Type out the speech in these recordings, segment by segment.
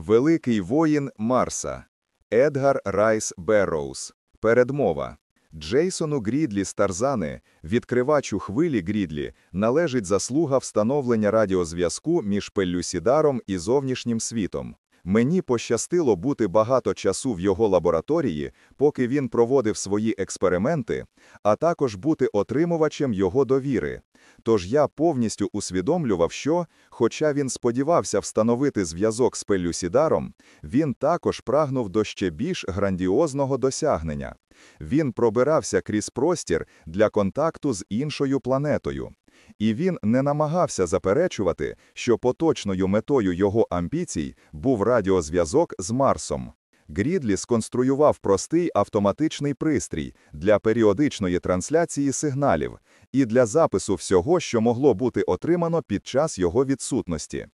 Великий воїн Марса Едгар Райс Берроуз. Передмова. Джейсону Грідлі з Тарзани, відкривачу хвилі Грідлі, належить заслуга встановлення радіозв'язку між Пеллюсідаром і зовнішнім світом. Мені пощастило бути багато часу в його лабораторії, поки він проводив свої експерименти, а також бути отримувачем його довіри. Тож я повністю усвідомлював, що, хоча він сподівався встановити зв'язок з Пелюсідаром, він також прагнув до ще більш грандіозного досягнення. Він пробирався крізь простір для контакту з іншою планетою. І він не намагався заперечувати, що поточною метою його амбіцій був радіозв'язок з Марсом. Грідлі сконструював простий автоматичний пристрій для періодичної трансляції сигналів і для запису всього, що могло бути отримано під час його відсутності.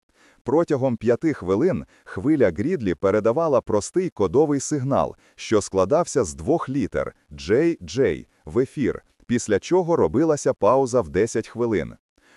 Протягом п'яти хвилин хвиля Грідлі передавала простий кодовий сигнал, що складався з двох літер JJ в ефір, після чого робилася пауза в 10 хвилин.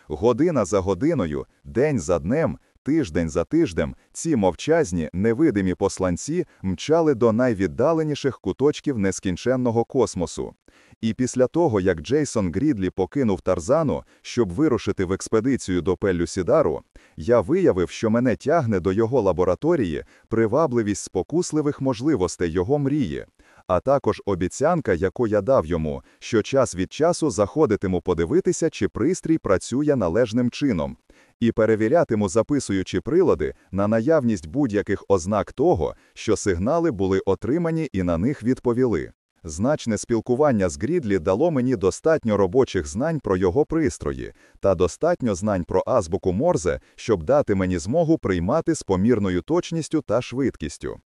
Година за годиною, день за днем, тиждень за тиждем ці мовчазні, невидимі посланці мчали до найвіддаленіших куточків нескінченного космосу. І після того, як Джейсон Грідлі покинув Тарзану, щоб вирушити в експедицію до Пеллюсідару, я виявив, що мене тягне до його лабораторії привабливість спокусливих можливостей його мрії, а також обіцянка, яку я дав йому, що час від часу заходитиму подивитися, чи пристрій працює належним чином, і перевірятиму, записуючи прилади на наявність будь-яких ознак того, що сигнали були отримані і на них відповіли. Значне спілкування з Грідлі дало мені достатньо робочих знань про його пристрої та достатньо знань про азбуку Морзе, щоб дати мені змогу приймати з помірною точністю та швидкістю.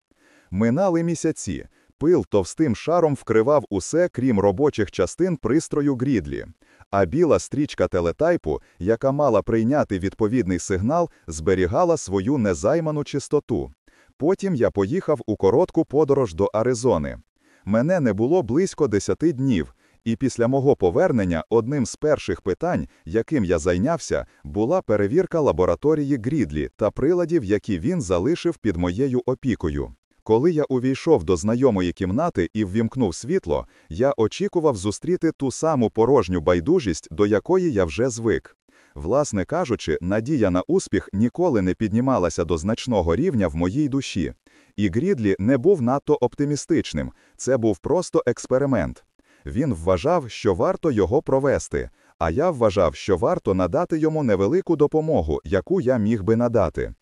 Минали місяці. Пил товстим шаром вкривав усе, крім робочих частин пристрою Грідлі, а біла стрічка телетайпу, яка мала прийняти відповідний сигнал, зберігала свою незайману чистоту. Потім я поїхав у коротку подорож до Аризони. Мене не було близько десяти днів, і після мого повернення одним з перших питань, яким я зайнявся, була перевірка лабораторії Грідлі та приладів, які він залишив під моєю опікою. Коли я увійшов до знайомої кімнати і ввімкнув світло, я очікував зустріти ту саму порожню байдужість, до якої я вже звик. Власне кажучи, надія на успіх ніколи не піднімалася до значного рівня в моїй душі. І Грідлі не був надто оптимістичним, це був просто експеримент. Він вважав, що варто його провести, а я вважав, що варто надати йому невелику допомогу, яку я міг би надати.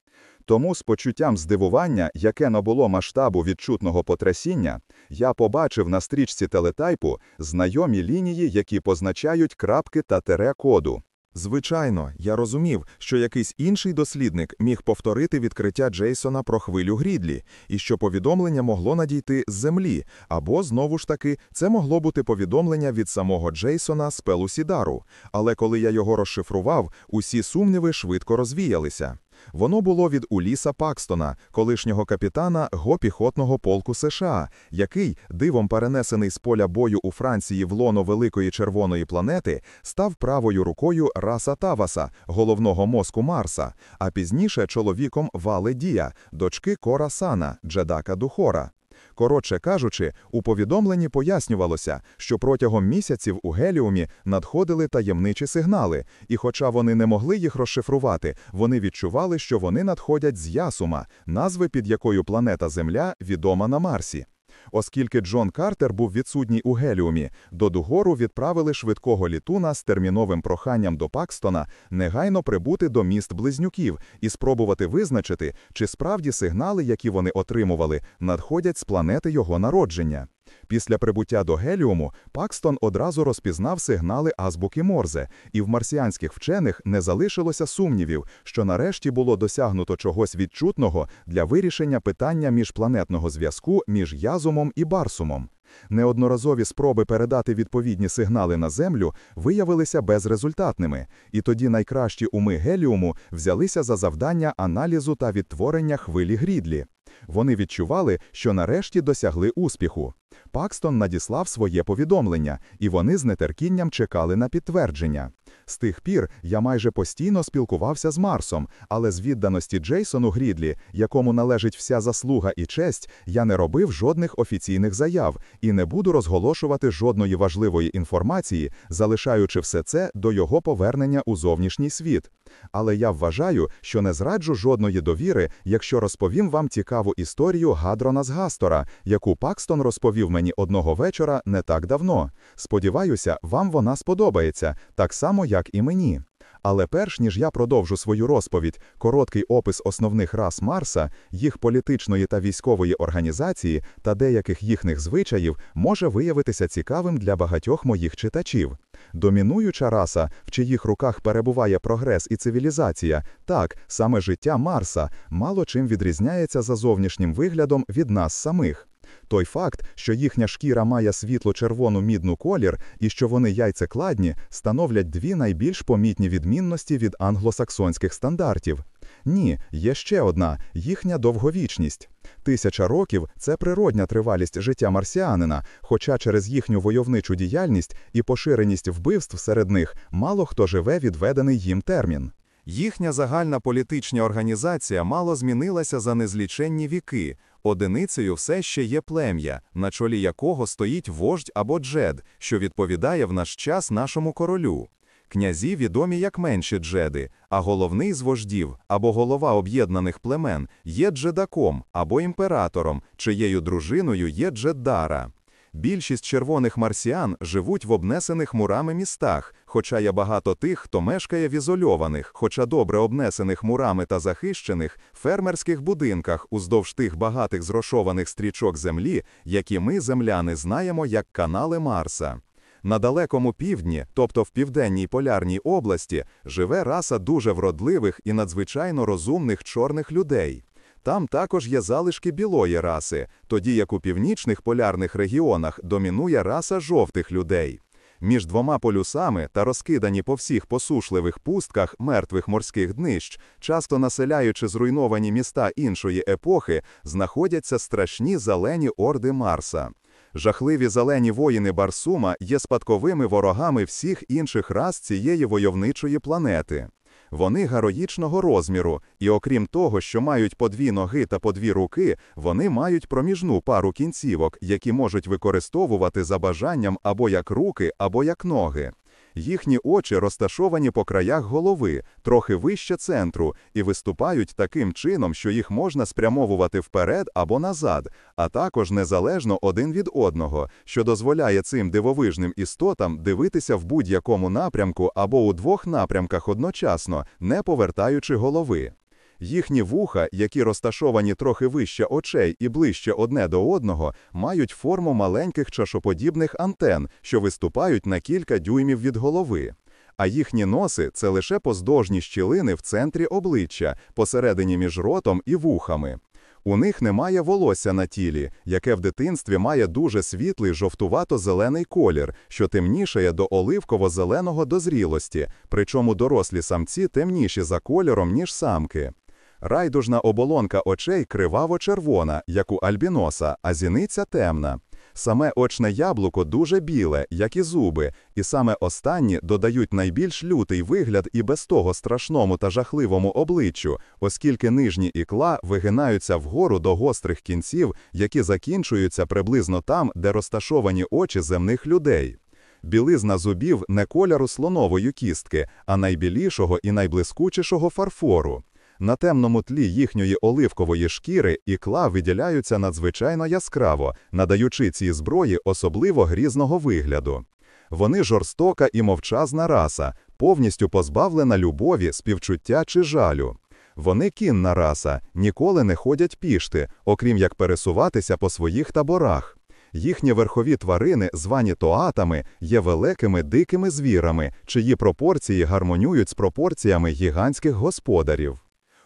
Тому з почуттям здивування, яке набуло масштабу відчутного потрясіння, я побачив на стрічці телетайпу знайомі лінії, які позначають крапки та тере коду. Звичайно, я розумів, що якийсь інший дослідник міг повторити відкриття Джейсона про хвилю Грідлі, і що повідомлення могло надійти з землі, або знову ж таки це могло бути повідомлення від самого Джейсона з Пелусідару. Але коли я його розшифрував, усі сумніви швидко розвіялися. Воно було від Уліса Пакстона, колишнього капітана гопіхотного полку США, який, дивом перенесений з поля бою у Франції в лоно великої червоної планети, став правою рукою Раса Таваса, головного мозку Марса, а пізніше чоловіком Вали Дія, дочки Кора Сана, Джедака Духора. Коротше кажучи, у повідомленні пояснювалося, що протягом місяців у Геліумі надходили таємничі сигнали, і, хоча вони не могли їх розшифрувати, вони відчували, що вони надходять з Ясума, назви під якою планета Земля відома на Марсі. Оскільки Джон Картер був відсутній у Геліумі, до Дугору відправили швидкого літуна з терміновим проханням до Пакстона негайно прибути до міст близнюків і спробувати визначити, чи справді сигнали, які вони отримували, надходять з планети його народження. Після прибуття до Геліуму Пакстон одразу розпізнав сигнали азбуки Морзе, і в марсіанських вчених не залишилося сумнівів, що нарешті було досягнуто чогось відчутного для вирішення питання міжпланетного зв'язку між Язумом і Барсумом. Неодноразові спроби передати відповідні сигнали на Землю виявилися безрезультатними, і тоді найкращі уми Геліуму взялися за завдання аналізу та відтворення хвилі Грідлі. Вони відчували, що нарешті досягли успіху. Пакстон надіслав своє повідомлення, і вони з нетерпінням чекали на підтвердження. З тих пір я майже постійно спілкувався з Марсом, але з відданості Джейсону Грідлі, якому належить вся заслуга і честь, я не робив жодних офіційних заяв і не буду розголошувати жодної важливої інформації, залишаючи все це до його повернення у зовнішній світ. Але я вважаю, що не зраджу жодної довіри, якщо розповім вам цікаву історію Гадрона з Гастора, яку Пакстон розповів мені одного вечора не так давно. Сподіваюся, вам вона сподобається, так само, як і мені. Але перш ніж я продовжу свою розповідь, короткий опис основних рас Марса, їх політичної та військової організації та деяких їхніх звичаїв може виявитися цікавим для багатьох моїх читачів. Домінуюча раса, в чиїх руках перебуває прогрес і цивілізація, так, саме життя Марса, мало чим відрізняється за зовнішнім виглядом від нас самих. Той факт, що їхня шкіра має світло-червону мідну колір і що вони яйцекладні, становлять дві найбільш помітні відмінності від англосаксонських стандартів. Ні, є ще одна їхня довговічність. Тисяча років це природня тривалість життя марсіанина, хоча через їхню войовничу діяльність і поширеність вбивств серед них мало хто живе відведений їм термін. Їхня загальна політична організація мало змінилася за незліченні віки. Одиницею все ще є плем'я, на чолі якого стоїть вождь або джед, що відповідає в наш час нашому королю. Князі відомі як менші джеди, а головний з вождів або голова об'єднаних племен є джедаком або імператором, чиєю дружиною є джеддара. Більшість червоних марсіан живуть в обнесених мурами містах, хоча є багато тих, хто мешкає в ізольованих, хоча добре обнесених мурами та захищених фермерських будинках уздовж тих багатих зрошованих стрічок землі, які ми, земляни, знаємо як канали Марса. На далекому півдні, тобто в південній полярній області, живе раса дуже вродливих і надзвичайно розумних чорних людей. Там також є залишки білої раси, тоді як у північних полярних регіонах домінує раса жовтих людей. Між двома полюсами та розкидані по всіх посушливих пустках мертвих морських днищ, часто населяючи зруйновані міста іншої епохи, знаходяться страшні зелені орди Марса. Жахливі зелені воїни Барсума є спадковими ворогами всіх інших рас цієї войовничої планети. Вони гароїчного розміру, і окрім того, що мають по дві ноги та по дві руки, вони мають проміжну пару кінцівок, які можуть використовувати за бажанням або як руки, або як ноги. Їхні очі розташовані по краях голови, трохи вище центру, і виступають таким чином, що їх можна спрямовувати вперед або назад, а також незалежно один від одного, що дозволяє цим дивовижним істотам дивитися в будь-якому напрямку або у двох напрямках одночасно, не повертаючи голови. Їхні вуха, які розташовані трохи вище очей і ближче одне до одного, мають форму маленьких чашоподібних антен, що виступають на кілька дюймів від голови. А їхні носи це лише поздовжні щілини в центрі обличчя, посередині між ротом і вухами. У них немає волосся на тілі, яке в дитинстві має дуже світлий жовтувато-зелений колір, що темнішає до оливково-зеленого до зрілості, причому дорослі самці темніші за кольором, ніж самки. Райдужна оболонка очей криваво-червона, як у альбіноса, а зіниця темна. Саме очне яблуко дуже біле, як і зуби, і саме останні додають найбільш лютий вигляд і без того страшному та жахливому обличчю, оскільки нижні ікла вигинаються вгору до гострих кінців, які закінчуються приблизно там, де розташовані очі земних людей. Білизна зубів не кольору слонової кістки, а найбілішого і найблискучішого фарфору. На темному тлі їхньої оливкової шкіри ікла виділяються надзвичайно яскраво, надаючи цій зброї особливо грізного вигляду. Вони жорстока і мовчазна раса, повністю позбавлена любові, співчуття чи жалю. Вони кінна раса, ніколи не ходять пішти, окрім як пересуватися по своїх таборах. Їхні верхові тварини, звані тоатами, є великими дикими звірами, чиї пропорції гармонюють з пропорціями гігантських господарів.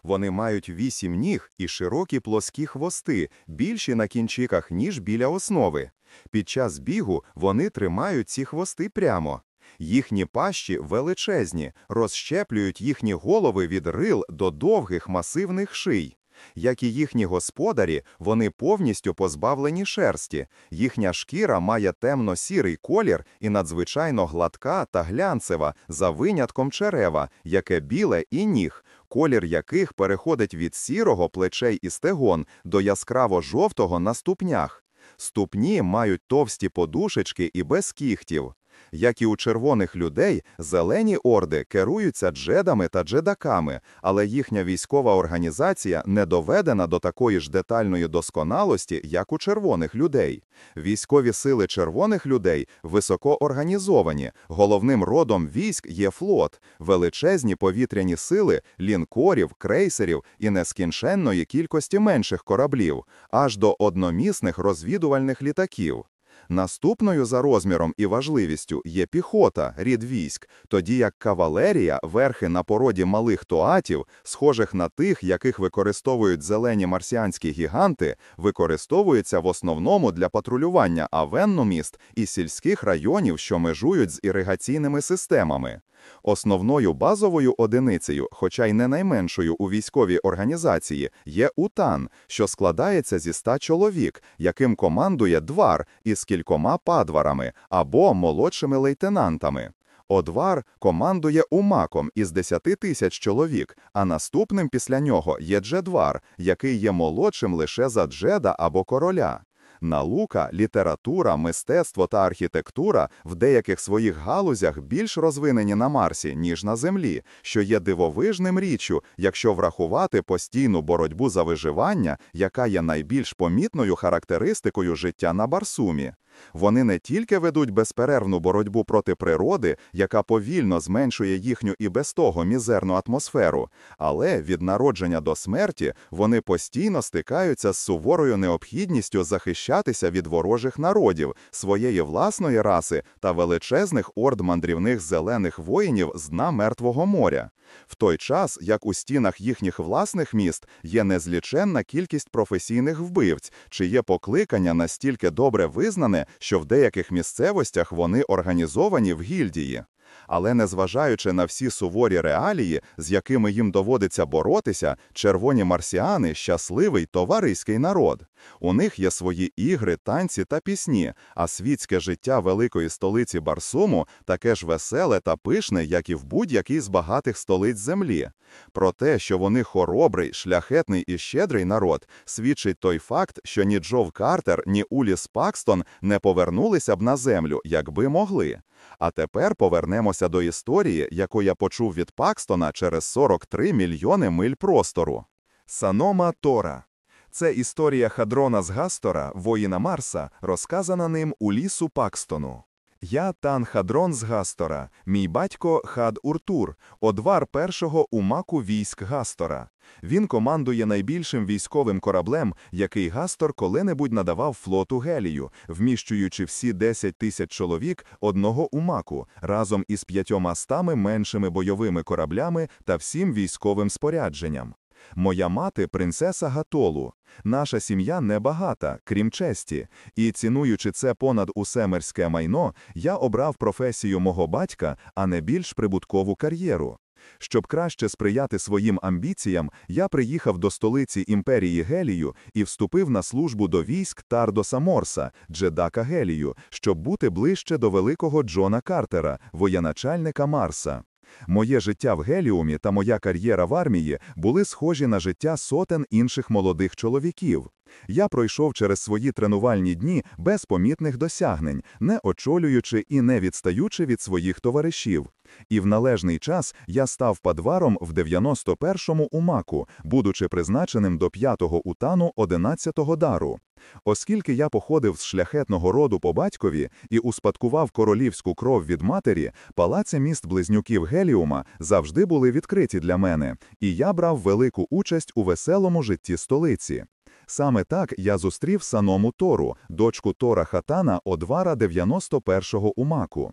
Вони мають вісім ніг і широкі плоскі хвости, більші на кінчиках, ніж біля основи. Під час бігу вони тримають ці хвости прямо. Їхні пащі величезні, розщеплюють їхні голови від рил до довгих масивних ший. Як і їхні господарі, вони повністю позбавлені шерсті. Їхня шкіра має темно-сірий колір і надзвичайно гладка та глянцева, за винятком черева, яке біле і ніг, колір яких переходить від сірого плечей і стегон до яскраво-жовтого на ступнях. Ступні мають товсті подушечки і без кігтів. Як і у червоних людей, зелені орди керуються джедами та джедаками, але їхня військова організація не доведена до такої ж детальної досконалості, як у червоних людей. Військові сили червоних людей високо організовані. Головним родом військ є флот, величезні повітряні сили, лінкорів, крейсерів і нескінченної кількості менших кораблів, аж до одномісних розвідувальних літаків. Наступною за розміром і важливістю є піхота, рід військ, тоді як кавалерія, верхи на породі малих тоатів, схожих на тих, яких використовують зелені марсіанські гіганти, використовуються в основному для патрулювання авенноміст і сільських районів, що межують з іригаційними системами. Основною базовою одиницею, хоча й не найменшою у військовій організації, є УТАН, що складається зі ста чоловік, яким командує двар із кількома падварами або молодшими лейтенантами. Одвар командує умаком із 10 тисяч чоловік, а наступним після нього є джедвар, який є молодшим лише за джеда або короля. Наука, література, мистецтво та архітектура в деяких своїх галузях більш розвинені на Марсі, ніж на Землі, що є дивовижним річчю, якщо врахувати постійну боротьбу за виживання, яка є найбільш помітною характеристикою життя на Барсумі. Вони не тільки ведуть безперервну боротьбу проти природи, яка повільно зменшує їхню і без того мізерну атмосферу, але від народження до смерті вони постійно стикаються з суворою необхідністю захищатися від ворожих народів, своєї власної раси та величезних орд мандрівних зелених воїнів з дна Мертвого моря. В той час, як у стінах їхніх власних міст є незліченна кількість професійних вбивць, чиє покликання настільки добре визнане, що в деяких місцевостях вони організовані в гільдії. Але незважаючи на всі суворі реалії, з якими їм доводиться боротися, червоні марсіани щасливий товариський народ. У них є свої ігри, танці та пісні, а світське життя великої столиці Барсуму таке ж веселе та пишне, як і в будь-якій з багатих столиць землі. Про те, що вони хоробрий, шляхетний і щедрий народ, свідчить той факт, що ні Джов Картер, ні Уліс Пакстон не повернулися б на землю, якби могли. А тепер повернемося до історії, яку я почув від Пакстона через 43 мільйони миль простору. Санома Тора. Це історія Хадрона з Гастора, воїна Марса, розказана ним у лісу Пакстону. Я Тан Хадрон з Гастора, мій батько Хад Уртур, одвар першого у маку військ Гастора. Він командує найбільшим військовим кораблем, який Гастор коли-небудь надавав флоту Гелію, вміщуючи всі 10 тисяч чоловік одного у маку, разом із п'ятьома стами меншими бойовими кораблями та всім військовим спорядженням. Моя мати принцеса Гатолу. Наша сім'я небагата, крім честі, і цінуючи це понад усе мирське майно, я обрав професію мого батька, а не більш прибуткову кар'єру. Щоб краще сприяти своїм амбіціям, я приїхав до столиці імперії Гелію і вступив на службу до військ Тардоса Морса, Джедака Гелію, щоб бути ближче до великого Джона Картера, воєначальника Марса. Моє життя в Геліумі та моя кар'єра в армії були схожі на життя сотень інших молодих чоловіків. Я пройшов через свої тренувальні дні без помітних досягнень, не очолюючи і не відстаючи від своїх товаришів. І в належний час я став падваром в 91-му умаку, будучи призначеним до 5-го утану 11-го дару. Оскільки я походив з шляхетного роду по батькові і успадкував королівську кров від матері, палаци міст близнюків Геліума завжди були відкриті для мене, і я брав велику участь у веселому житті столиці. Саме так я зустрів саному Тору, дочку Тора Хатана одвара 91-го умаку.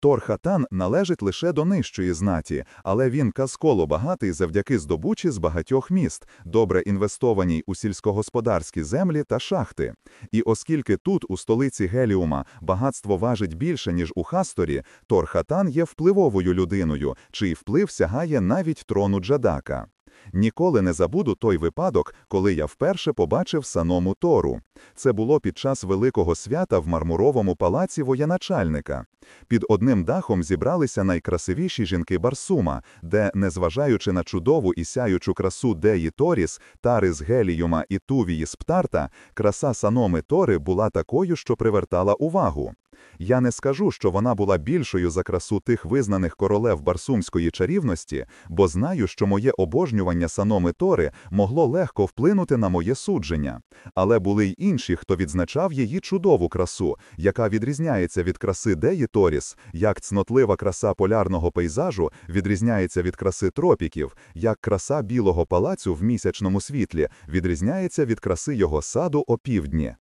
Тор Хатан належить лише до нижчої знаті, але він казколо багатий завдяки здобучі з багатьох міст, добре інвестованій у сільськогосподарські землі та шахти. І оскільки тут, у столиці Геліума, багатство важить більше, ніж у Хасторі, Тор Хатан є впливовою людиною, чий вплив сягає навіть трону Джадака. Ніколи не забуду той випадок, коли я вперше побачив саному Тору. Це було під час великого свята в мармуровому палаці воєначальника. Під одним дахом зібралися найкрасивіші жінки Барсума, де, незважаючи на чудову і сяючу красу Деї Торіс, Тари з Геліюма і Тувії з Птарта, краса саноми Тори була такою, що привертала увагу. Я не скажу, що вона була більшою за красу тих визнаних королев барсумської чарівності, бо знаю, що моє обожнювання саноми Тори могло легко вплинути на моє судження. Але були й інші, хто відзначав її чудову красу, яка відрізняється від краси Деї Торіс, як цнотлива краса полярного пейзажу відрізняється від краси тропіків, як краса білого палацю в місячному світлі відрізняється від краси його саду опівдні.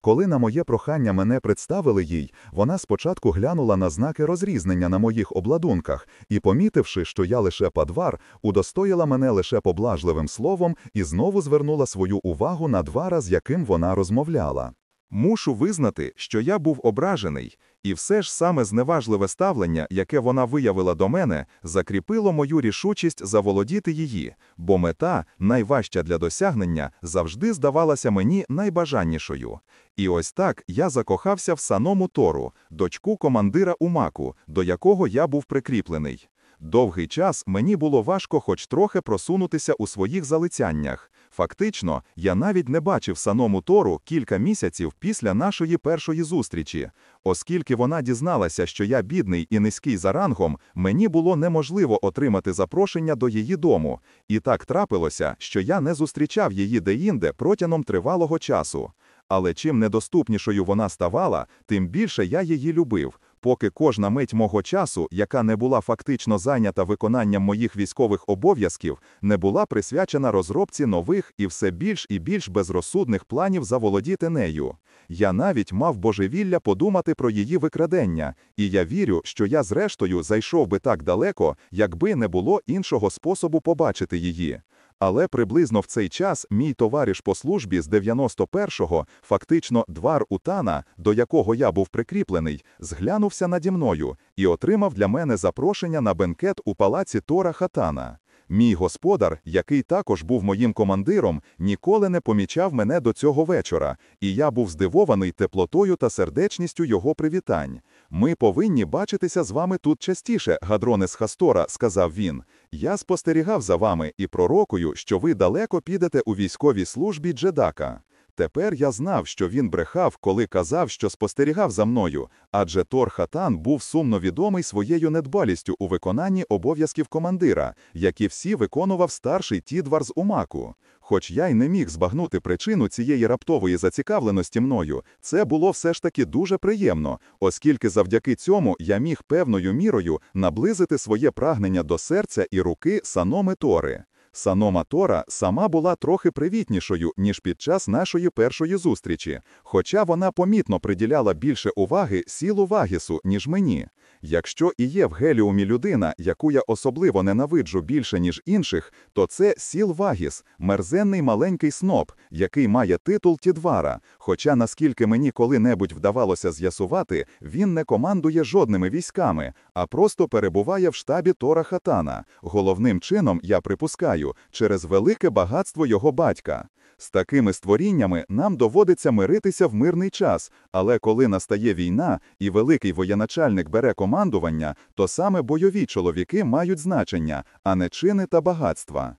Коли на моє прохання мене представили їй, вона спочатку глянула на знаки розрізнення на моїх обладунках і, помітивши, що я лише падвар, удостоїла мене лише поблажливим словом і знову звернула свою увагу на двара, з яким вона розмовляла. Мушу визнати, що я був ображений, і все ж саме зневажливе ставлення, яке вона виявила до мене, закріпило мою рішучість заволодіти її, бо мета, найважча для досягнення, завжди здавалася мені найбажаннішою. І ось так я закохався в саному Тору, дочку командира Умаку, до якого я був прикріплений. Довгий час мені було важко хоч трохи просунутися у своїх залицяннях. Фактично, я навіть не бачив саному Тору кілька місяців після нашої першої зустрічі. Оскільки вона дізналася, що я бідний і низький за рангом, мені було неможливо отримати запрошення до її дому. І так трапилося, що я не зустрічав її деінде протягом тривалого часу. Але чим недоступнішою вона ставала, тим більше я її любив, поки кожна мить мого часу, яка не була фактично зайнята виконанням моїх військових обов'язків, не була присвячена розробці нових і все більш і більш безрозсудних планів заволодіти нею. Я навіть мав божевілля подумати про її викрадення, і я вірю, що я зрештою зайшов би так далеко, якби не було іншого способу побачити її. Але приблизно в цей час мій товариш по службі з 91-го, фактично двар Утана, до якого я був прикріплений, зглянувся наді мною і отримав для мене запрошення на бенкет у палаці Тора Хатана. Мій господар, який також був моїм командиром, ніколи не помічав мене до цього вечора, і я був здивований теплотою та сердечністю його привітань. Ми повинні бачитися з вами тут частіше, гадроне з Хастора, сказав він. Я спостерігав за вами і пророкую, що ви далеко підете у військовій службі Джедака. Тепер я знав, що він брехав, коли казав, що спостерігав за мною, адже Тор Хатан був сумно відомий своєю недбалістю у виконанні обов'язків командира, які всі виконував старший Тідвар з Умаку. Хоч я й не міг збагнути причину цієї раптової зацікавленості мною, це було все ж таки дуже приємно, оскільки завдяки цьому я міг певною мірою наблизити своє прагнення до серця і руки саноми Тори. Санома Тора сама була трохи привітнішою, ніж під час нашої першої зустрічі, хоча вона помітно приділяла більше уваги сілу Вагісу, ніж мені. Якщо і є в Геліумі людина, яку я особливо ненавиджу більше, ніж інших, то це Сіл Вагіс, мерзенний маленький сноб, який має титул Тідвара. Хоча, наскільки мені коли-небудь вдавалося з'ясувати, він не командує жодними військами, а просто перебуває в штабі Тора Хатана. Головним чином, я припускаю, через велике багатство його батька. З такими створіннями нам доводиться миритися в мирний час, але коли настає війна і великий воєначальник бере командування, то саме бойові чоловіки мають значення, а не чини та багатства.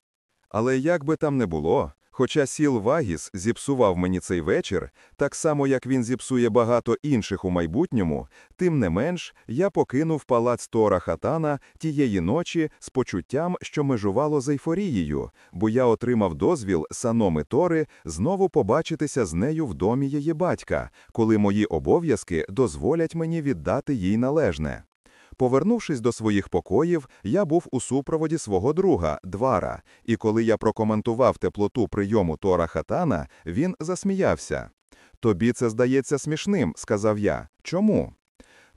Але як би там не було, хоча сіл Вагіс зіпсував мені цей вечір, так само як він зіпсує багато інших у майбутньому, тим не менш я покинув палац Тора Хатана тієї ночі з почуттям, що межувало з ейфорією, бо я отримав дозвіл саноми Тори знову побачитися з нею в домі її батька, коли мої обов'язки дозволять мені віддати їй належне. Повернувшись до своїх покоїв, я був у супроводі свого друга, двара, і коли я прокоментував теплоту прийому Тора Хатана, він засміявся. Тобі це здається смішним, сказав я. Чому?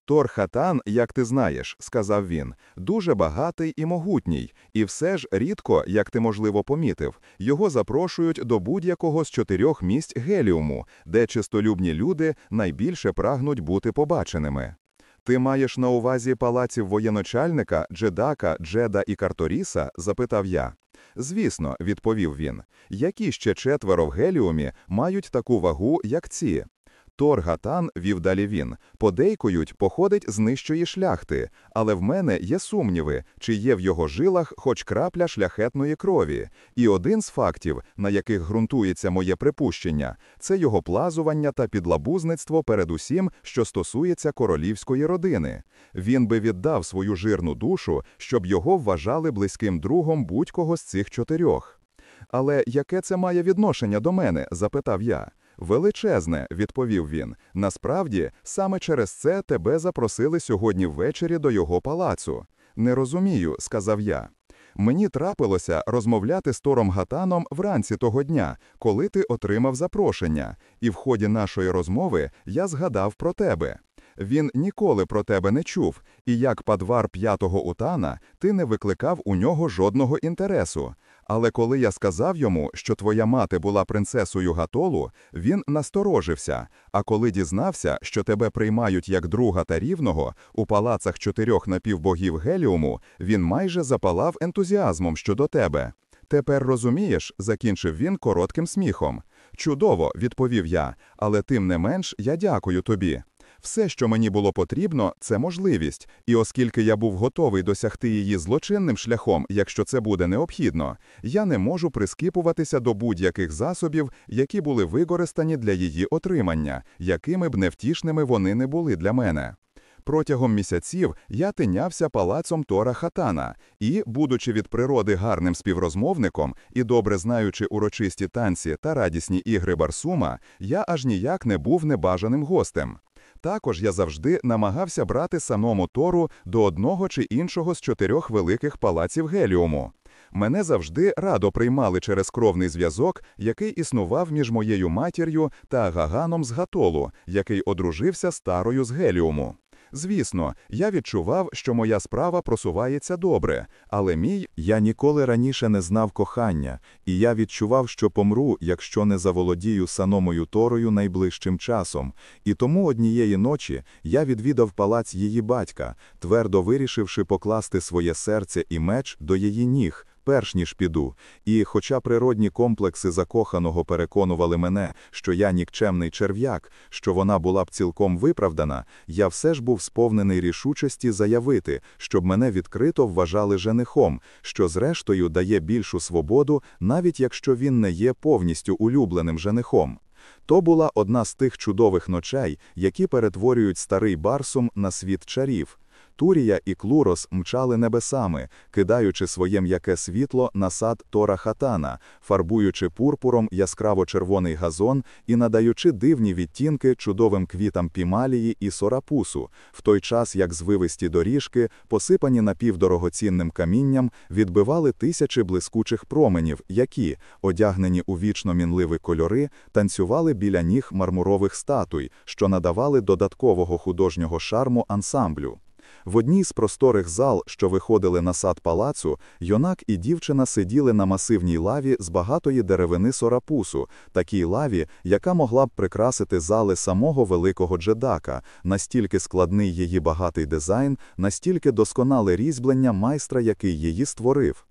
Тор Хатан, як ти знаєш, сказав він, дуже багатий і могутній, і все ж рідко, як ти можливо помітив, його запрошують до будь-якого з чотирьох місць геліуму, де чистолюбні люди найбільше прагнуть бути побаченими. Ти маєш на увазі палаців воєначальника, Джедака, Джеда і Карторіса? запитав я. Звісно, відповів він. Які ще четверо в Геліумі мають таку вагу, як ці? Тор Гатан, вів далі він, подейкують, походить з нижчої шляхти, але в мене є сумніви, чи є в його жилах хоч крапля шляхетної крові. І один з фактів, на яких ґрунтується моє припущення, це його плазування та підлабузництво перед усім, що стосується королівської родини. Він би віддав свою жирну душу, щоб його вважали близьким другом будь-кого з цих чотирьох. Але яке це має відношення до мене? запитав я. Величезне, відповів він. Насправді, саме через це тебе запросили сьогодні ввечері до його палацу. Не розумію, сказав я. Мені трапилося розмовляти з Тором Гатаном вранці того дня, коли ти отримав запрошення, і в ході нашої розмови я згадав про тебе. Він ніколи про тебе не чув, і як падвар п'ятого утана ти не викликав у нього жодного інтересу. Але коли я сказав йому, що твоя мати була принцесою Гатолу, він насторожився. А коли дізнався, що тебе приймають як друга та рівного у палацах чотирьох напівбогів Геліуму, він майже запалав ентузіазмом щодо тебе. Тепер розумієш, закінчив він коротким сміхом. Чудово, відповів я, але тим не менш я дякую тобі. Все, що мені було потрібно, це можливість, і оскільки я був готовий досягти її злочинним шляхом, якщо це буде необхідно, я не можу прискіпуватися до будь-яких засобів, які були використані для її отримання, якими б невтішними вони не були для мене. Протягом місяців я тинявся палацом Тора Хатана і, будучи від природи гарним співрозмовником і добре знаючи урочисті танці та радісні ігри Барсума, я аж ніяк не був небажаним гостем. Також я завжди намагався брати самому Тору до одного чи іншого з чотирьох великих палаців Геліуму. Мене завжди радо приймали через кровний зв'язок, який існував між моєю матір'ю та Гаганом з Гатолу, який одружився старою з Геліуму. Звісно, я відчував, що моя справа просувається добре, але мій я ніколи раніше не знав кохання, і я відчував, що помру, якщо не заволодію саномою Торою найближчим часом. І тому однієї ночі я відвідав палац її батька, твердо вирішивши покласти своє серце і меч до її ніг перш ніж піду. І, хоча природні комплекси закоханого переконували мене, що я нікчемний черв'як, що вона була б цілком виправдана, я все ж був сповнений рішучості заявити, щоб мене відкрито вважали женихом, що, зрештою, дає більшу свободу, навіть якщо він не є повністю улюбленим женихом. То була одна з тих чудових ночей, які перетворюють старий Барсум на світ чарів. Турія і Клурос мчали небесами, кидаючи своє м'яке світло на сад Тора Хатана, фарбуючи пурпуром яскраво червоний газон і надаючи дивні відтінки чудовим квітам пімалії і сорапусу, в той час як звивисті доріжки, посипані напівдорогоцінним камінням, відбивали тисячі блискучих променів, які, одягнені у вічно мінливі кольори, танцювали біля ніг мармурових статуй, що надавали додаткового художнього шарму ансамблю. В одній з просторих зал, що виходили на сад палацу, юнак і дівчина сиділи на масивній лаві з багатої деревини сорапусу, такій лаві, яка могла б прикрасити зали самого великого джедака, настільки складний її багатий дизайн, настільки досконале різьблення майстра, який її створив.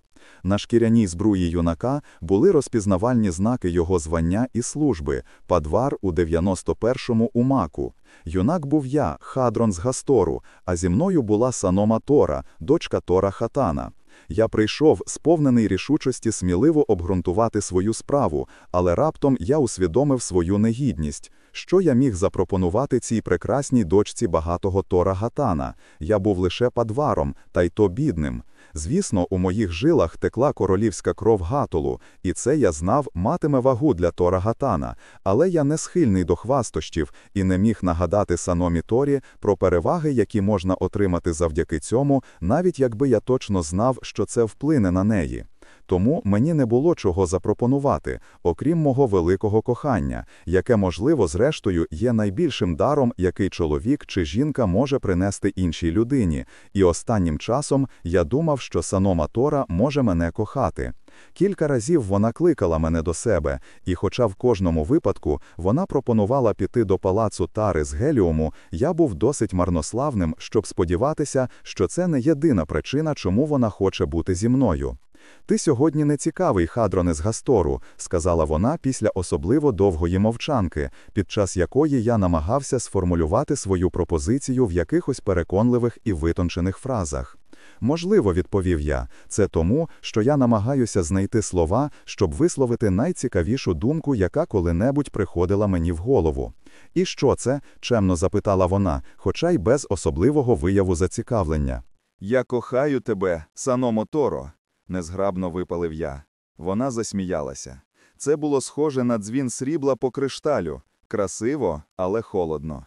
На шкіряній збруї юнака були розпізнавальні знаки його звання і служби, падвар у 91-му умаку. Юнак був я, хадрон з Гастору, а зі мною була санома Тора, дочка Тора Хатана. Я прийшов, сповнений рішучості сміливо обґрунтувати свою справу, але раптом я усвідомив свою негідність. Що я міг запропонувати цій прекрасній дочці багатого Тора Гатана? Я був лише падваром, та й то бідним. Звісно, у моїх жилах текла королівська кров гатулу, і це я знав, матиме вагу для Тора Гатана, але я не схильний до хвастощів і не міг нагадати саномі Торі про переваги, які можна отримати завдяки цьому, навіть якби я точно знав, що це вплине на неї. Тому мені не було чого запропонувати, окрім мого великого кохання, яке, можливо, зрештою є найбільшим даром, який чоловік чи жінка може принести іншій людині. І останнім часом я думав, що Санома Тора може мене кохати. Кілька разів вона кликала мене до себе, і хоча в кожному випадку вона пропонувала піти до палацу Тари з Геліуму, я був досить марнославним, щоб сподіватися, що це не єдина причина, чому вона хоче бути зі мною. Ти сьогодні не цікавий, Хадроне з Гастору, сказала вона після особливо довгої мовчанки, під час якої я намагався сформулювати свою пропозицію в якихось переконливих і витончених фразах. Можливо, відповів я, це тому, що я намагаюся знайти слова, щоб висловити найцікавішу думку, яка коли-небудь приходила мені в голову. І що це? чемно запитала вона, хоча й без особливого вияву зацікавлення. Я кохаю тебе, Саномо Торо, незграбно випалив я. Вона засміялася. Це було схоже на дзвін срібла по кришталю, красиво, але холодно.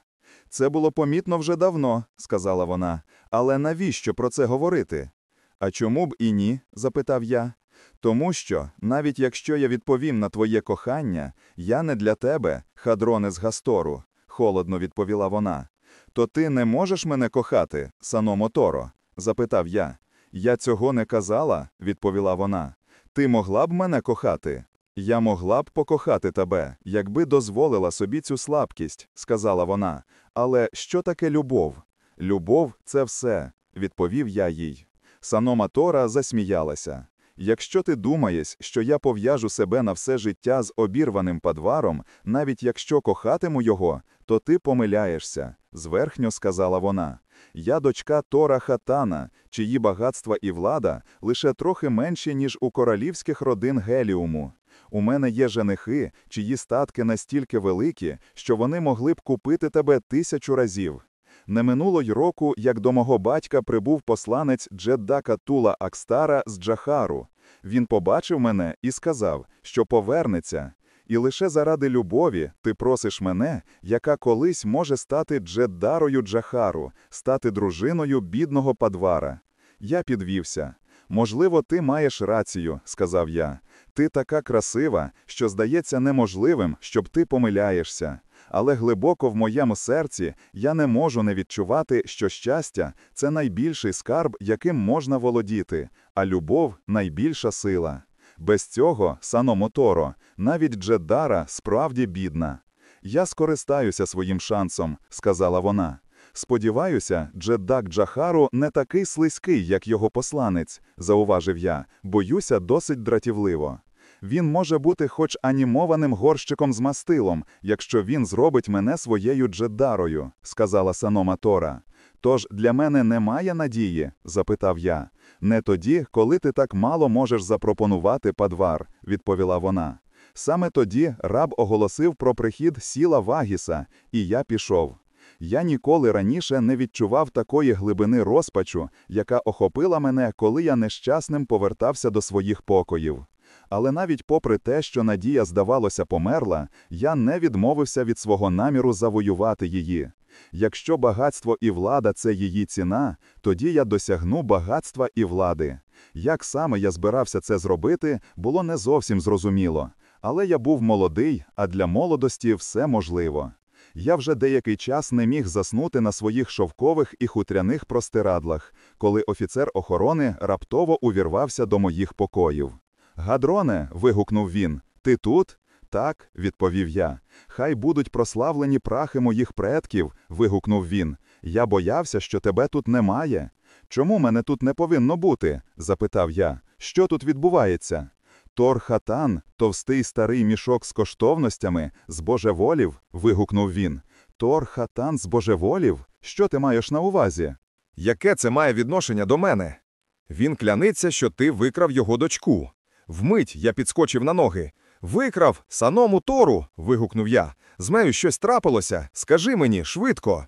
Це було помітно вже давно, сказала вона. Але навіщо про це говорити? А чому б і ні? запитав я. Тому що, навіть якщо я відповім на твоє кохання, я не для тебе, хадроне з Гастору, холодно відповіла вона. То ти не можеш мене кохати, Саномо Торо? запитав я. Я цього не казала, відповіла вона. Ти могла б мене кохати? Я могла б покохати тебе, якби дозволила собі цю слабкість, сказала вона. Але що таке любов? Любов це все, відповів я їй. Санома Тора засміялася. Якщо ти думаєш, що я пов'яжу себе на все життя з обірваним падваром, навіть якщо кохатиму його, то ти помиляєшся, зверхньо сказала вона. Я дочка Тора Хатана, чиї багатства і влада лише трохи менші, ніж у королівських родин Геліуму. У мене є женихи, чиї статки настільки великі, що вони могли б купити тебе тисячу разів. Не минуло й року, як до мого батька прибув посланець Джеддака Тула Акстара з Джахару. Він побачив мене і сказав, що повернеться. І лише заради любові ти просиш мене, яка колись може стати Джеддарою Джахару, стати дружиною бідного падвара. Я підвівся. Можливо, ти маєш рацію, сказав я. Ти така красива, що здається неможливим, щоб ти помиляєшся. Але глибоко в моєму серці я не можу не відчувати, що щастя це найбільший скарб, яким можна володіти, а любов найбільша сила. Без цього, Сано Моторо, навіть Джеддара справді бідна. Я скористаюся своїм шансом, сказала вона. Сподіваюся, Джеддак Джахару не такий слизький, як його посланець, зауважив я, боюся досить дратівливо. Він може бути хоч анімованим горщиком з мастилом, якщо він зробить мене своєю джеддарою, сказала Санома Тора. Тож для мене немає надії? запитав я. Не тоді, коли ти так мало можеш запропонувати падвар, відповіла вона. Саме тоді раб оголосив про прихід сіла Вагіса, і я пішов. Я ніколи раніше не відчував такої глибини розпачу, яка охопила мене, коли я нещасним повертався до своїх покоїв. Але навіть попри те, що надія, здавалося, померла, я не відмовився від свого наміру завоювати її. Якщо багатство і влада це її ціна, тоді я досягну багатства і влади. Як саме я збирався це зробити, було не зовсім зрозуміло. Але я був молодий, а для молодості все можливо. Я вже деякий час не міг заснути на своїх шовкових і хутряних простирадлах, коли офіцер охорони раптово увірвався до моїх покоїв. Гадроне, вигукнув він, ти тут? Так, відповів я. Хай будуть прославлені прахи моїх предків, вигукнув він. Я боявся, що тебе тут немає. Чому мене тут не повинно бути? запитав я. Що тут відбувається? Тор хатан, товстий старий мішок з коштовностями, з божеволів, вигукнув він. Тор хатан з божеволів? Що ти маєш на увазі? Яке це має відношення до мене? Він кляниться, що ти викрав його дочку. Вмить я підскочив на ноги. Викрав, саному тору. вигукнув я. З нею щось трапилося. Скажи мені, швидко.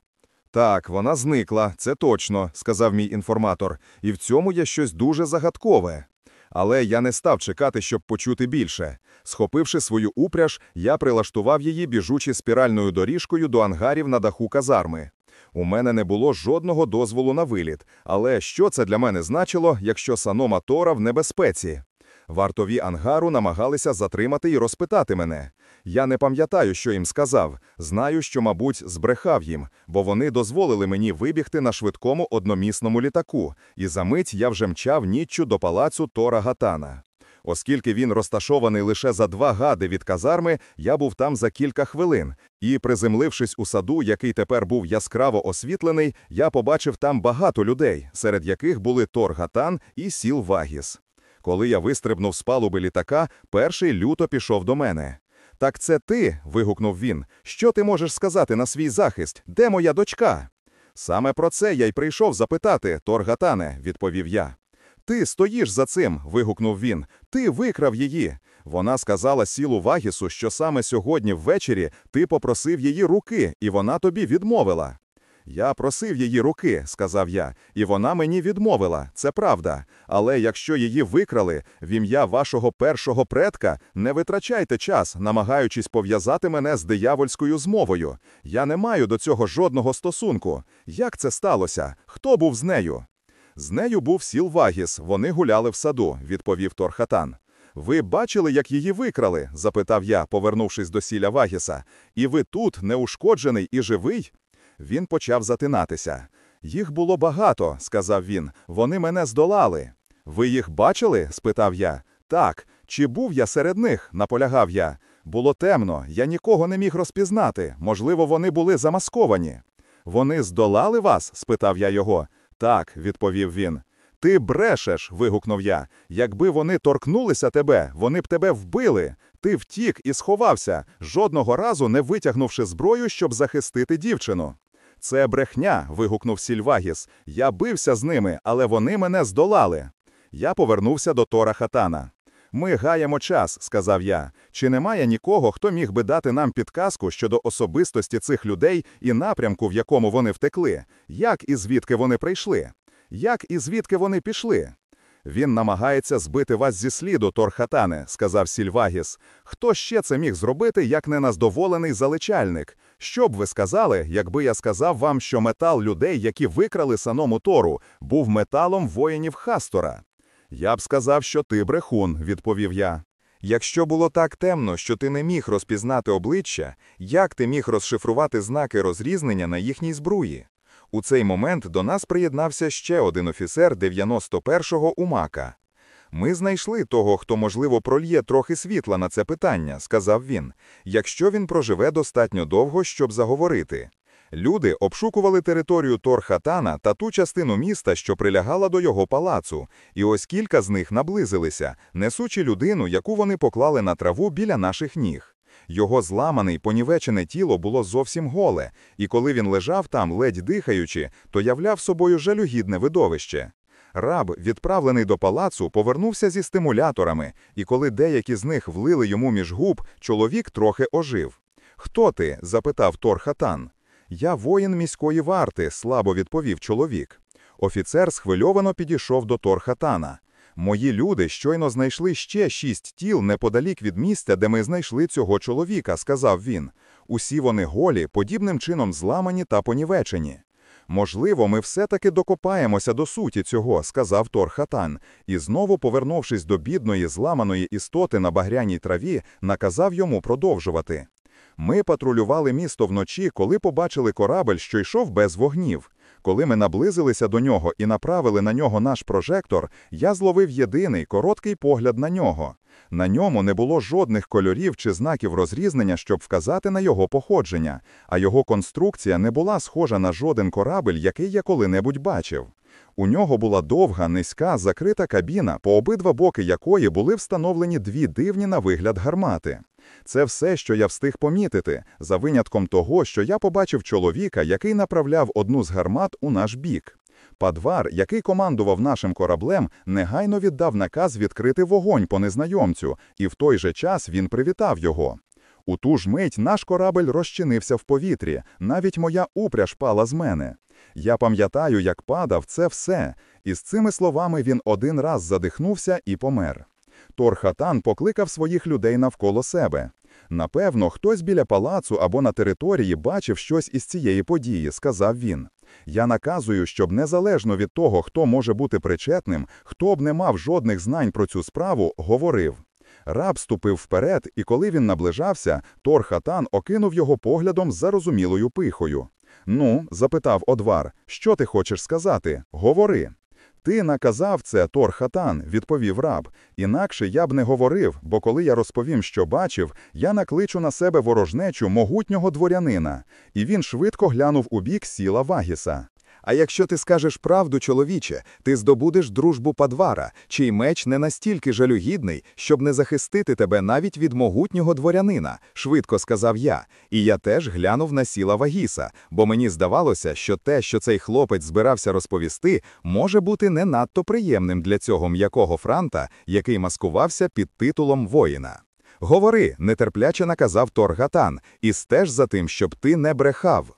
Так, вона зникла, це точно, сказав мій інформатор, і в цьому є щось дуже загадкове. Але я не став чекати, щоб почути більше. Схопивши свою упряж, я прилаштував її, біжучи спіральною доріжкою до ангарів на даху казарми. У мене не було жодного дозволу на виліт, але що це для мене значило, якщо санома Тора в небезпеці? Вартові ангару намагалися затримати і розпитати мене. Я не пам'ятаю, що їм сказав. Знаю, що, мабуть, збрехав їм, бо вони дозволили мені вибігти на швидкому одномісному літаку, і за мить я вже мчав ніччю до палацу Тора Гатана. Оскільки він розташований лише за два гади від казарми, я був там за кілька хвилин. І, приземлившись у саду, який тепер був яскраво освітлений, я побачив там багато людей, серед яких були Тор Гатан і Сіл Вагіс. Коли я вистрибнув з палуби літака, перший люто пішов до мене. Так це ти, вигукнув він. Що ти можеш сказати на свій захист? Де моя дочка? Саме про це я й прийшов запитати, Торгатане, відповів я. Ти стоїш за цим, вигукнув він. Ти викрав її. Вона сказала сілу Вагісу, що саме сьогодні ввечері ти попросив її руки, і вона тобі відмовила. Я просив її руки, сказав я, і вона мені відмовила. Це правда. Але якщо її викрали в ім'я вашого першого предка, не витрачайте час, намагаючись пов'язати мене з диявольською змовою. Я не маю до цього жодного стосунку. Як це сталося? Хто був з нею? З нею був сіл Вагіс, вони гуляли в саду, відповів Торхатан. Ви бачили, як її викрали? запитав я, повернувшись до сіля Вагіса. І ви тут, неушкоджений і живий? Він почав затинатися. Їх було багато, сказав він. Вони мене здолали. Ви їх бачили? спитав я. Так. Чи був я серед них? наполягав я. Було темно, я нікого не міг розпізнати. Можливо, вони були замасковані. Вони здолали вас? спитав я його. Так, відповів він. Ти брешеш. вигукнув я. Якби вони торкнулися тебе, вони б тебе вбили. Ти втік і сховався, жодного разу не витягнувши зброю, щоб захистити дівчину. Це брехня. вигукнув Сільвагіс. Я бився з ними, але вони мене здолали. Я повернувся до Тора Хатана. Ми гаємо час, сказав я. Чи немає нікого, хто міг би дати нам підказку щодо особистості цих людей і напрямку, в якому вони втекли? Як і звідки вони прийшли? Як і звідки вони пішли? Він намагається збити вас зі сліду, Торхатане, сказав Сільвагіс. Хто ще це міг зробити, як не наздоволений заличальник? Що б ви сказали, якби я сказав вам, що метал людей, які викрали саному Тору, був металом воїнів Хастора? Я б сказав, що ти брехун, відповів я. Якщо було так темно, що ти не міг розпізнати обличчя, як ти міг розшифрувати знаки розрізнення на їхній збруї? У цей момент до нас приєднався ще один офіцер 91-го УМАКа. Ми знайшли того, хто, можливо, прольє трохи світла на це питання, сказав він, якщо він проживе достатньо довго, щоб заговорити. Люди обшукували територію Торхатана та ту частину міста, що прилягала до його палацу, і ось кілька з них наблизилися, несучи людину, яку вони поклали на траву біля наших ніг. Його зламане й понівечене тіло було зовсім голе, і коли він лежав там, ледь дихаючи, то являв собою жалюгідне видовище. Раб, відправлений до палацу, повернувся зі стимуляторами, і коли деякі з них влили йому між губ, чоловік трохи ожив. Хто ти? запитав Торхатан. Я воїн міської варти, слабо відповів чоловік. Офіцер схвильовано підійшов до Торхатана. Мої люди щойно знайшли ще шість тіл неподалік від місця, де ми знайшли цього чоловіка, сказав він. Усі вони голі, подібним чином зламані та понівечені. Можливо, ми все-таки докопаємося до суті цього, сказав Торхатан, і знову, повернувшись до бідної, зламаної істоти на багряній траві, наказав йому продовжувати. Ми патрулювали місто вночі, коли побачили корабель, що йшов без вогнів. Коли ми наблизилися до нього і направили на нього наш прожектор, я зловив єдиний короткий погляд на нього. На ньому не було жодних кольорів чи знаків розрізнення, щоб вказати на його походження, а його конструкція не була схожа на жоден корабель, який я коли-небудь бачив. У нього була довга, низька, закрита кабіна, по обидва боки якої були встановлені дві дивні на вигляд гармати. Це все, що я встиг помітити, за винятком того, що я побачив чоловіка, який направляв одну з гармат у наш бік. Падвар, який командував нашим кораблем, негайно віддав наказ відкрити вогонь по незнайомцю, і в той же час він привітав його. У ту ж мить наш корабель розчинився в повітрі, навіть моя упряж пала з мене. Я пам'ятаю, як падав це все, і з цими словами він один раз задихнувся і помер. Торхатан покликав своїх людей навколо себе. Напевно, хтось біля палацу або на території бачив щось із цієї події, сказав він. Я наказую, щоб незалежно від того, хто може бути причетним, хто б не мав жодних знань про цю справу, говорив. Раб ступив вперед, і коли він наближався, Торхатан окинув його поглядом з зарозумілою пихою. Ну, запитав Одвар, що ти хочеш сказати? Говори. Ти наказав це, Тор Хатан, відповів раб. Інакше я б не говорив, бо коли я розповім, що бачив, я накличу на себе ворожнечу могутнього дворянина. І він швидко глянув у бік сіла Вагіса. А якщо ти скажеш правду, чоловіче, ти здобудеш дружбу Падвара, чий меч не настільки жалюгідний, щоб не захистити тебе навіть від могутнього дворянина, швидко сказав я. І я теж глянув на сіла Вагіса, бо мені здавалося, що те, що цей хлопець збирався розповісти, може бути не надто приємним для цього м'якого франта, який маскувався під титулом воїна. Говори, нетерпляче наказав Торгатан, і стеж за тим, щоб ти не брехав.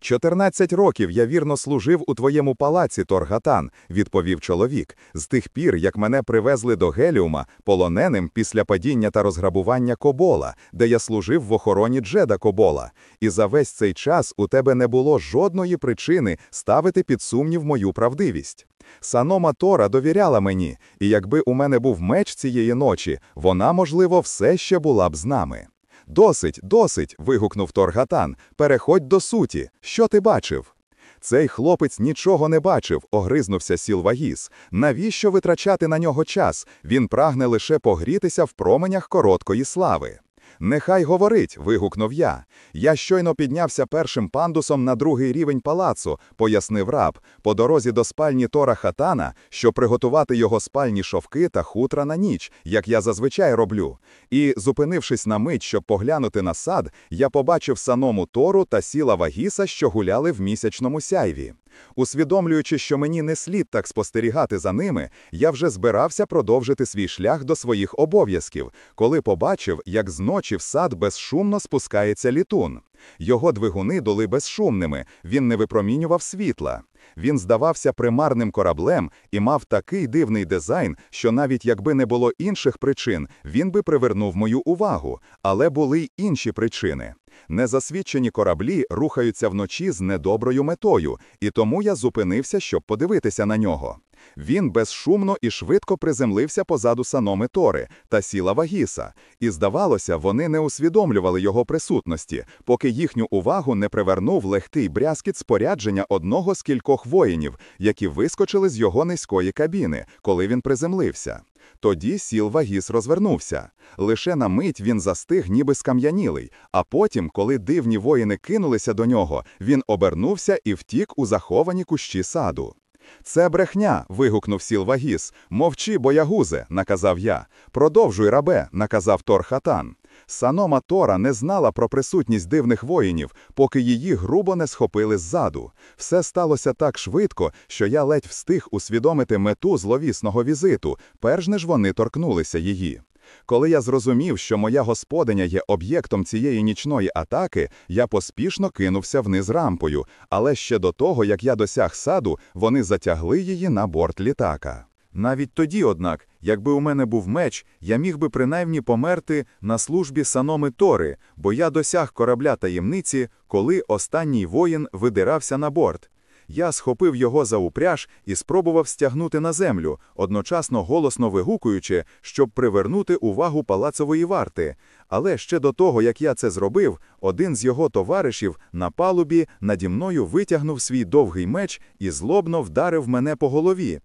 Чотирнадцять років я вірно служив у твоєму палаці, Торгатан, відповів чоловік, з тих пір, як мене привезли до Геліума, полоненим після падіння та розграбування Кобола, де я служив в охороні Джеда Кобола. І за весь цей час у тебе не було жодної причини ставити під сумнів мою правдивість. Санома Тора довіряла мені, і якби у мене був меч цієї ночі, вона, можливо, все ще була б з нами. Досить, досить. вигукнув Торгатан. Переходь до суті. Що ти бачив? Цей хлопець нічого не бачив, огризнувся Сілвагіс. Навіщо витрачати на нього час? Він прагне лише погрітися в променях короткої слави. Нехай говорить, вигукнув я. Я щойно піднявся першим пандусом на другий рівень палацу, пояснив раб, по дорозі до спальні Тора Хатана, щоб приготувати його спальні шовки та хутра на ніч, як я зазвичай роблю. І, зупинившись на мить, щоб поглянути на сад, я побачив саному Тору та сіла Вагіса, що гуляли в місячному сяйві. Усвідомлюючи, що мені не слід так спостерігати за ними, я вже збирався продовжити свій шлях до своїх обов'язків, коли побачив, як зночі в сад безшумно спускається літун. Його двигуни доли безшумними, він не випромінював світла. Він здавався примарним кораблем і мав такий дивний дизайн, що навіть якби не було інших причин, він би привернув мою увагу, але були й інші причини. Незасвідчені кораблі рухаються вночі з недоброю метою, і тому я зупинився, щоб подивитися на нього. Він безшумно і швидко приземлився позаду саноми Тори та сіла Вагіса, і, здавалося, вони не усвідомлювали його присутності, поки їхню увагу не привернув легкий брязкіт спорядження одного з кількох воїнів, які вискочили з його низької кабіни, коли він приземлився. Тоді сіл Вагіс розвернувся. Лише на мить він застиг, ніби скам'янілий, а потім, коли дивні воїни кинулися до нього, він обернувся і втік у заховані кущі саду. Це брехня. вигукнув сіл Вагіс. Мовчи, боягузе, наказав я. Продовжуй рабе, наказав Тор Хатан. Санома Тора не знала про присутність дивних воїнів, поки її грубо не схопили ззаду. Все сталося так швидко, що я ледь встиг усвідомити мету зловісного візиту, перш ніж вони торкнулися її. Коли я зрозумів, що моя господиня є об'єктом цієї нічної атаки, я поспішно кинувся вниз рампою, але ще до того, як я досяг саду, вони затягли її на борт літака. Навіть тоді, однак, якби у мене був меч, я міг би принаймні померти на службі саноми Тори, бо я досяг корабля таємниці, коли останній воїн видирався на борт. Я схопив його за упряж і спробував стягнути на землю, одночасно голосно вигукуючи, щоб привернути увагу палацової варти. Але ще до того, як я це зробив, один з його товаришів на палубі наді мною витягнув свій довгий меч і злобно вдарив мене по голові.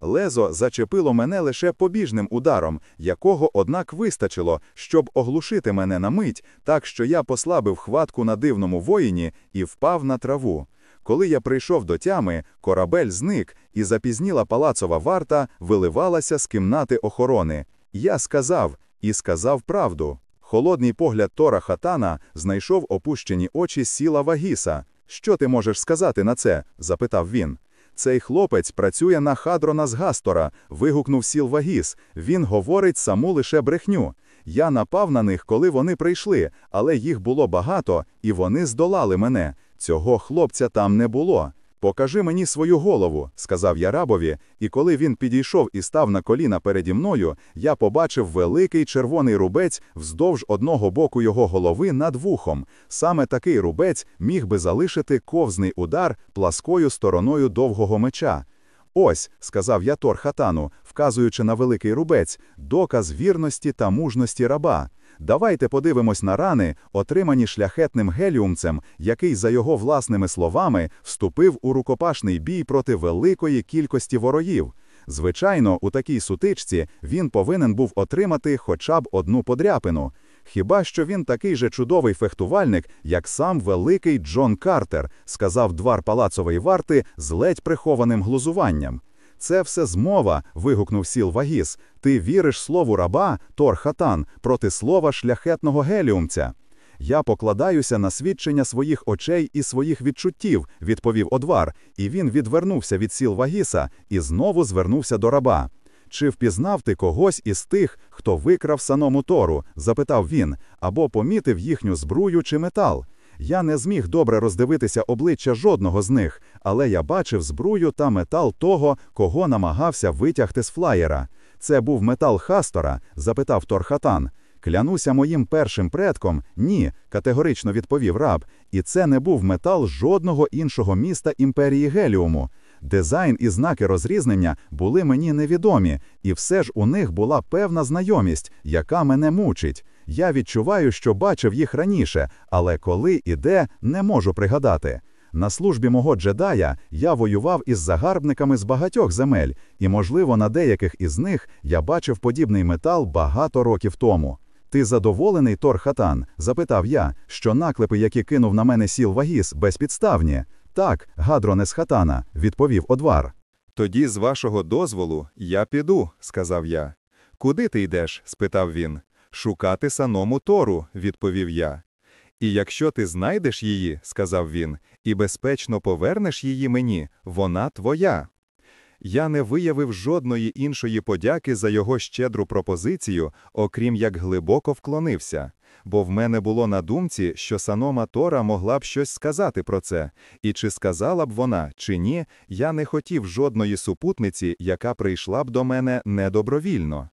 Лезо зачепило мене лише побіжним ударом, якого, однак, вистачило, щоб оглушити мене на мить, так що я послабив хватку на дивному воїні і впав на траву. Коли я прийшов до тями, корабель зник, і запізніла палацова варта виливалася з кімнати охорони. Я сказав і сказав правду. Холодний погляд Тора Хатана знайшов опущені очі сіла Вагіса. Що ти можеш сказати на це? запитав він. Цей хлопець працює на хадрона з Гастора, вигукнув сіл Вагіс. Він говорить саму лише брехню. Я напав на них, коли вони прийшли, але їх було багато, і вони здолали мене. Цього хлопця там не було. Покажи мені свою голову, сказав я рабові, і коли він підійшов і став на коліна переді мною, я побачив великий червоний рубець вздовж одного боку його голови над вухом. Саме такий рубець міг би залишити ковзний удар пласкою стороною довгого меча. Ось, сказав я Торхатану, вказуючи на великий рубець, доказ вірності та мужності раба. Давайте подивимось на рани, отримані шляхетним геліумцем, який, за його власними словами, вступив у рукопашний бій проти великої кількості ворогів. Звичайно, у такій сутичці він повинен був отримати хоча б одну подряпину. Хіба що він такий же чудовий фехтувальник, як сам великий Джон Картер, сказав двар палацової варти з ледь прихованим глузуванням. Це все змова, вигукнув сіл Вагіс. Ти віриш слову раба, Тор Хатан, проти слова шляхетного геліумця. Я покладаюся на свідчення своїх очей і своїх відчуттів, відповів Одвар, і він відвернувся від сіл Вагіса і знову звернувся до раба. Чи впізнав ти когось із тих, хто викрав саному Тору? запитав він, або помітив їхню збрую чи метал. Я не зміг добре роздивитися обличчя жодного з них, але я бачив збрую та метал того, кого намагався витягти з флаєра. Це був метал Хастора? запитав Торхатан. Клянуся моїм першим предком, ні, категорично відповів раб, і це не був метал жодного іншого міста імперії Геліуму. Дизайн і знаки розрізнення були мені невідомі, і все ж у них була певна знайомість, яка мене мучить. Я відчуваю, що бачив їх раніше, але коли і де, не можу пригадати. На службі мого джедая я воював із загарбниками з багатьох земель, і, можливо, на деяких із них я бачив подібний метал багато років тому. Ти задоволений, Тор Хатан? запитав я, що наклепи, які кинув на мене сіл Вагіс, безпідставні. Так, гадроне з хатана, відповів Одвар. Тоді, з вашого дозволу, я піду, сказав я. Куди ти йдеш? спитав він. Шукати саному Тору, відповів я. І якщо ти знайдеш її, сказав він, і безпечно повернеш її мені, вона твоя. Я не виявив жодної іншої подяки за його щедру пропозицію, окрім як глибоко вклонився, бо в мене було на думці, що санома Тора могла б щось сказати про це, і чи сказала б вона, чи ні, я не хотів жодної супутниці, яка прийшла б до мене недобровільно.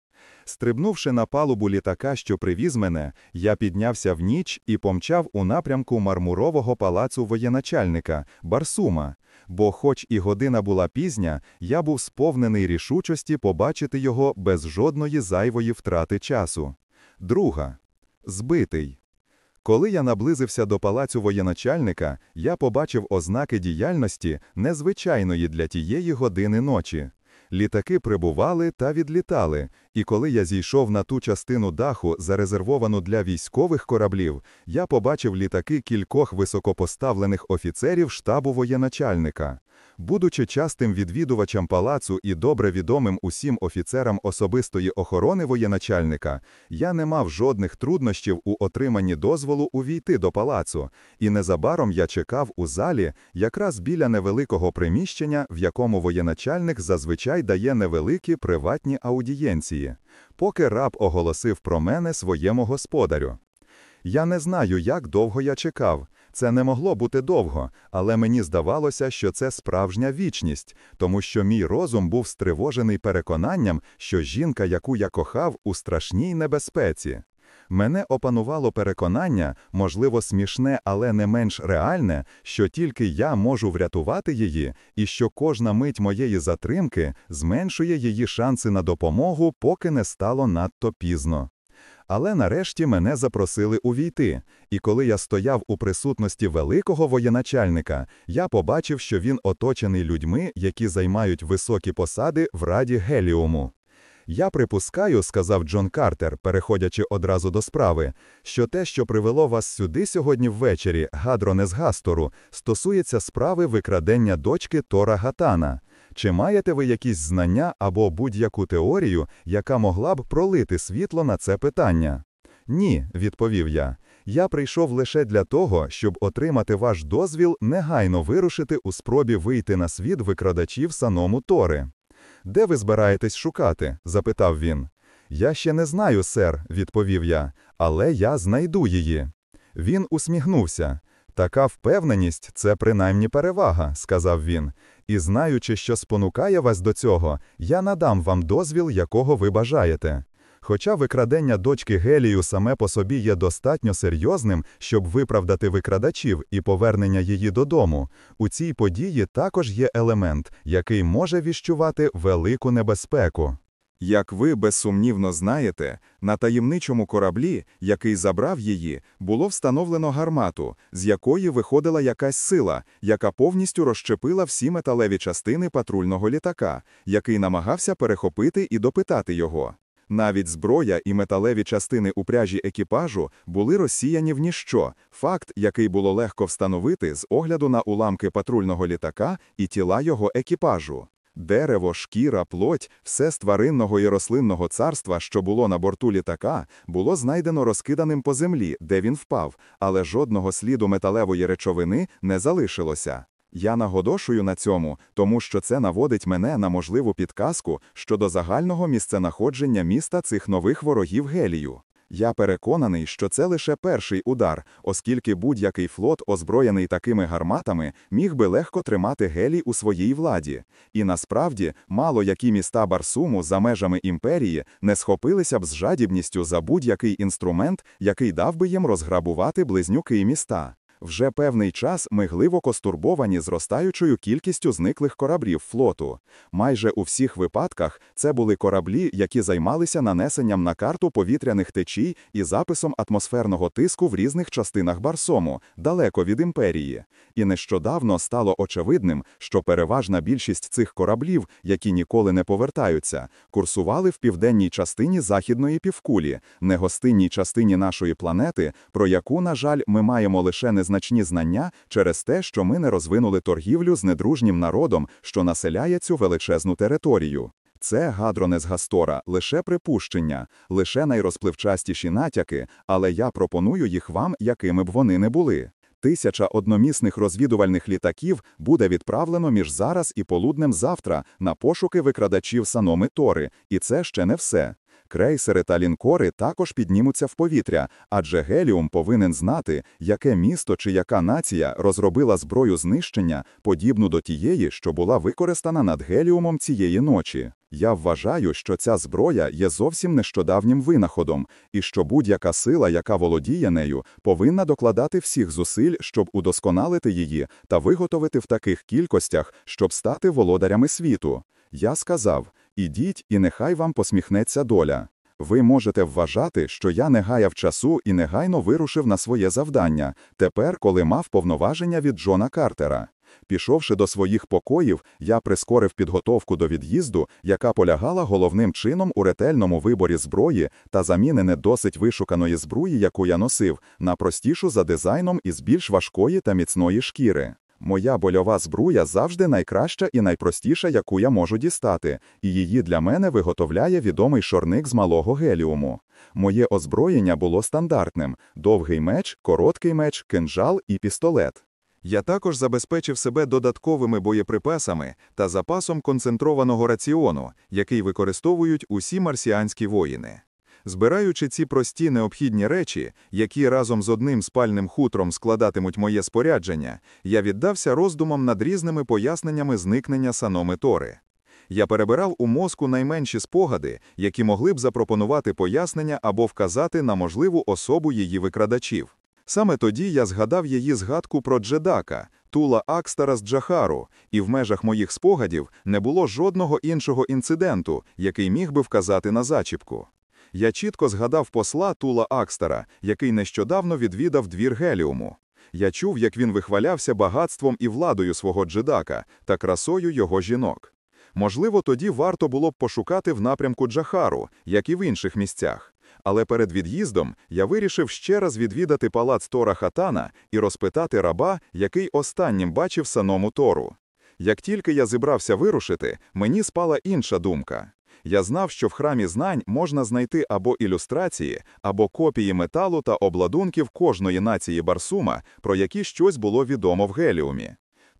Стрибнувши на палубу літака, що привіз мене, я піднявся в ніч і помчав у напрямку мармурового палацу воєначальника Барсума, бо, хоч і година була пізня, я був сповнений рішучості побачити його без жодної зайвої втрати часу. Друга збитий. Коли я наблизився до палацю воєначальника, я побачив ознаки діяльності незвичайної для тієї години ночі. Літаки прибували та відлітали, і коли я зійшов на ту частину даху, зарезервовану для військових кораблів, я побачив літаки кількох високопоставлених офіцерів штабу воєначальника. Будучи частим відвідувачем палацу і добре відомим усім офіцерам особистої охорони воєначальника, я не мав жодних труднощів у отриманні дозволу увійти до палацу, і незабаром я чекав у залі якраз біля невеликого приміщення, в якому воєначальник зазвичай дає невеликі приватні аудієнції, поки раб оголосив про мене своєму господарю. Я не знаю, як довго я чекав. Це не могло бути довго, але мені здавалося, що це справжня вічність, тому що мій розум був стривожений переконанням, що жінка, яку я кохав, у страшній небезпеці. Мене опанувало переконання, можливо, смішне, але не менш реальне, що тільки я можу врятувати її, і що кожна мить моєї затримки зменшує її шанси на допомогу, поки не стало надто пізно. Але нарешті мене запросили увійти, і коли я стояв у присутності великого воєначальника, я побачив, що він оточений людьми, які займають високі посади в раді Геліуму. Я припускаю, сказав Джон Картер, переходячи одразу до справи, що те, що привело вас сюди сьогодні ввечері, гадроне з Гастору, стосується справи викрадення дочки Тора Гатана. Чи маєте ви якісь знання або будь-яку теорію, яка могла б пролити світло на це питання? Ні, відповів я. Я прийшов лише для того, щоб отримати ваш дозвіл негайно вирушити у спробі вийти на світ викрадачів саному Тори. Де ви збираєтесь шукати? запитав він. Я ще не знаю, сер, відповів я, але я знайду її. Він усміхнувся. Така впевненість це принаймні перевага, сказав він. І знаючи, що спонукає вас до цього, я надам вам дозвіл, якого ви бажаєте. Хоча викрадення дочки Гелію саме по собі є достатньо серйозним, щоб виправдати викрадачів і повернення її додому, у цій події також є елемент, який може віщувати велику небезпеку. Як ви безсумнівно знаєте, на таємничому кораблі, який забрав її, було встановлено гармату, з якої виходила якась сила, яка повністю розщепила всі металеві частини патрульного літака, який намагався перехопити і допитати його. Навіть зброя і металеві частини упряжі екіпажу були розсіяні в ніщо, факт, який було легко встановити з огляду на уламки патрульного літака і тіла його екіпажу. Дерево, шкіра, плоть, все з тваринного і рослинного царства, що було на борту літака, було знайдено розкиданим по землі, де він впав, але жодного сліду металевої речовини не залишилося. Я нагодошую на цьому, тому що це наводить мене на можливу підказку щодо загального місценаходження міста цих нових ворогів Гелію. Я переконаний, що це лише перший удар, оскільки будь-який флот, озброєний такими гарматами, міг би легко тримати Гелій у своїй владі. І насправді, мало які міста Барсуму за межами імперії не схопилися б з жадібністю за будь-який інструмент, який дав би їм розграбувати близнюки міста. Вже певний час ми гливоко стурбовані зростаючою кількістю зниклих кораблів флоту. Майже у всіх випадках це були кораблі, які займалися нанесенням на карту повітряних течій і записом атмосферного тиску в різних частинах Барсому, далеко від імперії. І нещодавно стало очевидним, що переважна більшість цих кораблів, які ніколи не повертаються, курсували в південній частині західної півкулі, негостинній частині нашої планети, про яку, на жаль, ми маємо лише не незначні знання через те, що ми не розвинули торгівлю з недружнім народом, що населяє цю величезну територію. Це гадронес Гастора, лише припущення, лише найрозпливчастіші натяки, але я пропоную їх вам, якими б вони не були. Тисяча одномісних розвідувальних літаків буде відправлено між зараз і полуднем завтра на пошуки викрадачів Саноми Тори, і це ще не все. Крейсери та лінкори також піднімуться в повітря, адже Геліум повинен знати, яке місто чи яка нація розробила зброю знищення, подібну до тієї, що була використана над Геліумом цієї ночі. Я вважаю, що ця зброя є зовсім нещодавнім винаходом, і що будь-яка сила, яка володіє нею, повинна докладати всіх зусиль, щоб удосконалити її та виготовити в таких кількостях, щоб стати володарями світу. Я сказав: ідіть, і нехай вам посміхнеться доля. Ви можете вважати, що я не гаяв часу і негайно вирушив на своє завдання, тепер, коли мав повноваження від Джона Картера. Пішовши до своїх покоїв, я прискорив підготовку до від'їзду, яка полягала головним чином у ретельному виборі зброї та заміни не досить вишуканої зброї, яку я носив, на простішу за дизайном із більш важкої та міцної шкіри. Моя больова збруя завжди найкраща і найпростіша, яку я можу дістати, і її для мене виготовляє відомий шорник з малого геліуму. Моє озброєння було стандартним: довгий меч, короткий меч, кинжал і пістолет. Я також забезпечив себе додатковими боєприпасами та запасом концентрованого раціону, який використовують усі марсіанські воїни. Збираючи ці прості необхідні речі, які разом з одним спальним хутром складатимуть моє спорядження, я віддався роздумам над різними поясненнями зникнення Саноми Тори. Я перебирав у мозку найменші спогади, які могли б запропонувати пояснення або вказати на можливу особу її викрадачів. Саме тоді я згадав її згадку про Джедака, Тула Акстара з Джахару, і в межах моїх спогадів не було жодного іншого інциденту, який міг би вказати на зачіпку. Я чітко згадав посла Тула Акстера, який нещодавно відвідав двір Геліуму. Я чув, як він вихвалявся багатством і владою свого джедака та красою його жінок. Можливо, тоді варто було б пошукати в напрямку Джахару, як і в інших місцях. Але перед від'їздом я вирішив ще раз відвідати палац Тора Хатана і розпитати раба, який останнім бачив саному Тору. Як тільки я зібрався вирушити, мені спала інша думка. Я знав, що в храмі знань можна знайти або ілюстрації, або копії металу та обладунків кожної нації Барсума, про які щось було відомо в Геліумі.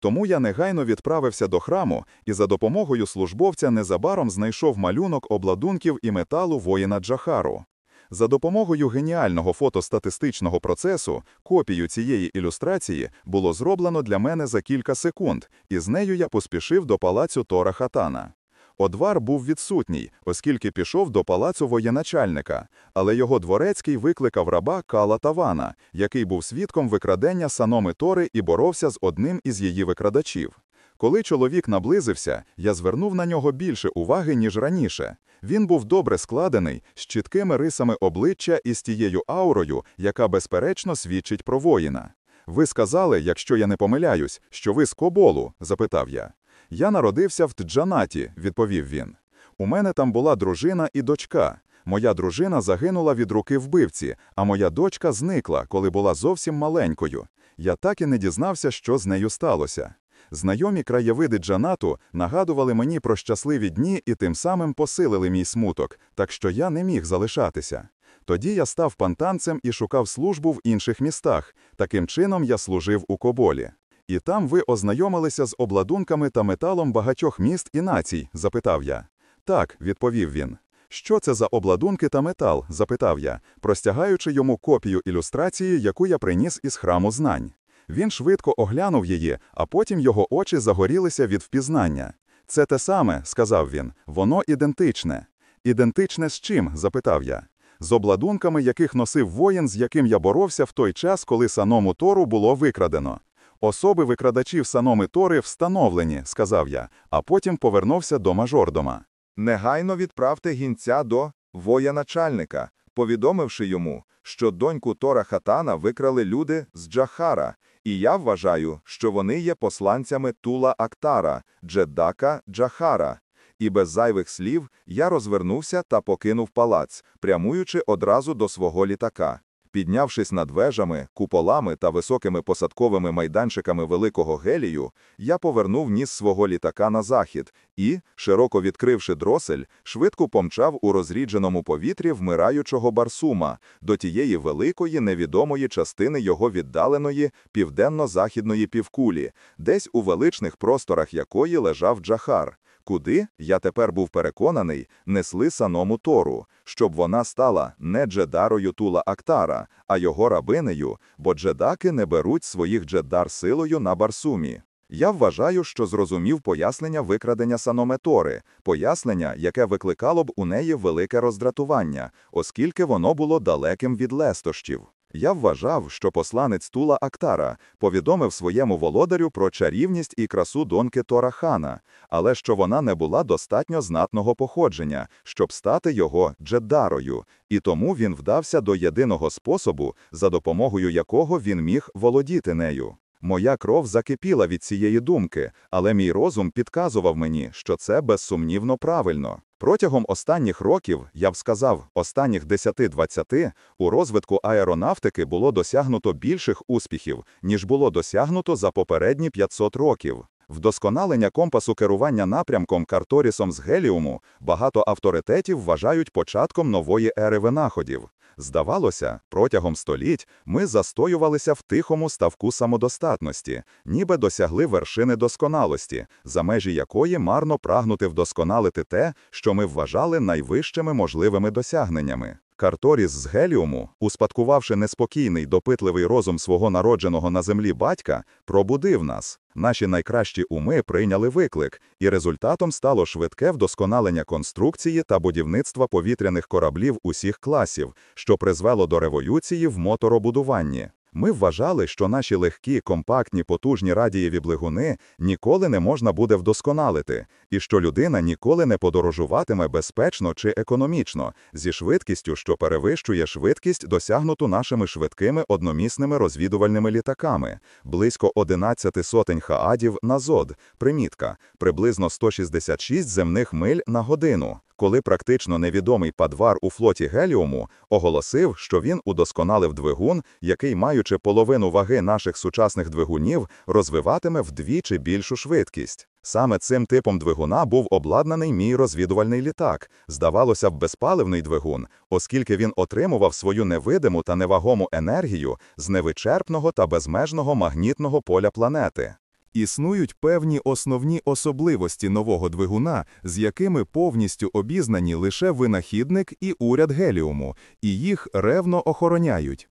Тому я негайно відправився до храму і за допомогою службовця незабаром знайшов малюнок обладунків і металу воїна Джахару. За допомогою геніального фотостатистичного процесу копію цієї ілюстрації було зроблено для мене за кілька секунд, і з нею я поспішив до палацю Тора Хатана. Одвар був відсутній, оскільки пішов до палацу воєначальника, але його дворецький викликав раба Кала Тавана, який був свідком викрадення Саноми Тори і боровся з одним із її викрадачів. Коли чоловік наблизився, я звернув на нього більше уваги, ніж раніше. Він був добре складений, з чіткими рисами обличчя і з тією аурою, яка безперечно свідчить про воїна. Ви сказали, якщо я не помиляюсь, що ви з Коболу? запитав я. Я народився в Тджанаті, відповів він. У мене там була дружина і дочка. Моя дружина загинула від руки вбивці, а моя дочка зникла, коли була зовсім маленькою. Я так і не дізнався, що з нею сталося. Знайомі краєвиди Джанату нагадували мені про щасливі дні і тим самим посилили мій смуток, так що я не міг залишатися. Тоді я став пантанцем і шукав службу в інших містах. Таким чином я служив у Коболі. І там ви ознайомилися з обладунками та металом багатьох міст і націй? запитав я. Так, відповів він. Що це за обладунки та метал? запитав я, простягаючи йому копію ілюстрації, яку я приніс із храму знань. Він швидко оглянув її, а потім його очі загорілися від впізнання. Це те саме, сказав він, воно ідентичне. Ідентичне з чим? запитав я. З обладунками, яких носив воїн, з яким я боровся в той час, коли саному Тору було викрадено. Особи викрадачів саноми Тори встановлені, сказав я, а потім повернувся до мажордома. Негайно відправте гінця до воєначальника, повідомивши йому, що доньку Тора Хатана викрали люди з Джахара, і я вважаю, що вони є посланцями Тула Актара, Джеддака Джахара. І без зайвих слів я розвернувся та покинув палац, прямуючи одразу до свого літака. Піднявшись над вежами, куполами та високими посадковими майданчиками великого гелію, я повернув ніс свого літака на захід і, широко відкривши дросель, швидко помчав у розрідженому повітрі вмираючого барсума до тієї великої невідомої частини його віддаленої південно-західної півкулі, десь у величних просторах якої лежав Джахар. Куди, я тепер був переконаний, несли саному Тору, щоб вона стала не джедарою Тула Актара, а його рабинею, бо джедаки не беруть своїх джеддар силою на Барсумі. Я вважаю, що зрозумів пояснення викрадення Санометори, пояснення, яке викликало б у неї велике роздратування, оскільки воно було далеким від лестощів. Я вважав, що посланець Тула Актара повідомив своєму володарю про чарівність і красу донки Тора Хана, але що вона не була достатньо знатного походження, щоб стати його джеддарою, і тому він вдався до єдиного способу, за допомогою якого він міг володіти нею. Моя кров закипіла від цієї думки, але мій розум підказував мені, що це безсумнівно правильно. Протягом останніх років, я б сказав, останніх 10-20, у розвитку аеронавтики було досягнуто більших успіхів, ніж було досягнуто за попередні 500 років. Вдосконалення компасу керування напрямком карторісом з геліуму багато авторитетів вважають початком нової ери винаходів. Здавалося, протягом століть ми застоювалися в тихому ставку самодостатності, ніби досягли вершини досконалості, за межі якої марно прагнути вдосконалити те, що ми вважали найвищими можливими досягненнями. Карторіс з геліуму, успадкувавши неспокійний, допитливий розум свого народженого на землі батька, пробудив нас. Наші найкращі уми прийняли виклик, і результатом стало швидке вдосконалення конструкції та будівництва повітряних кораблів усіх класів, що призвело до революції в моторобудуванні. Ми вважали, що наші легкі, компактні, потужні радієві блигуни ніколи не можна буде вдосконалити, і що людина ніколи не подорожуватиме безпечно чи економічно зі швидкістю, що перевищує швидкість, досягнуту нашими швидкими одномісними розвідувальними літаками, близько 11 сотень хаадів на зод, примітка, приблизно 166 земних миль на годину коли практично невідомий падвар у флоті Геліуму оголосив, що він удосконалив двигун, який, маючи половину ваги наших сучасних двигунів, розвиватиме вдвічі більшу швидкість. Саме цим типом двигуна був обладнаний мій розвідувальний літак, здавалося б, безпаливний двигун, оскільки він отримував свою невидиму та невагому енергію з невичерпного та безмежного магнітного поля планети. Існують певні основні особливості нового двигуна, з якими повністю обізнані лише винахідник і уряд геліуму, і їх ревно охороняють.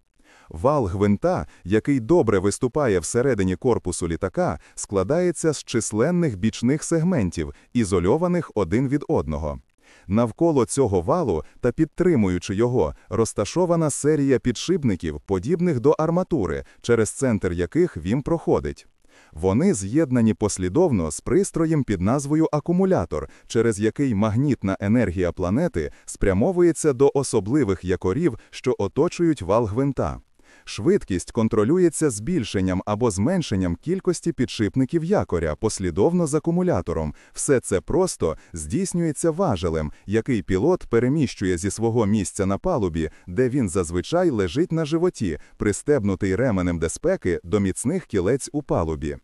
Вал гвинта, який добре виступає всередині корпусу літака, складається з численних бічних сегментів, ізольованих один від одного. Навколо цього валу та підтримуючи його, розташована серія підшипників, подібних до арматури, через центр яких він проходить. Вони з'єднані послідовно з пристроєм під назвою акумулятор, через який магнітна енергія планети спрямовується до особливих якорів, що оточують вал гвинта. Швидкість контролюється збільшенням або зменшенням кількості підшипників якоря послідовно з акумулятором. Все це просто здійснюється важелем, який пілот переміщує зі свого місця на палубі, де він зазвичай лежить на животі, пристебнутий ременем безпеки до міцних кілець у палубі.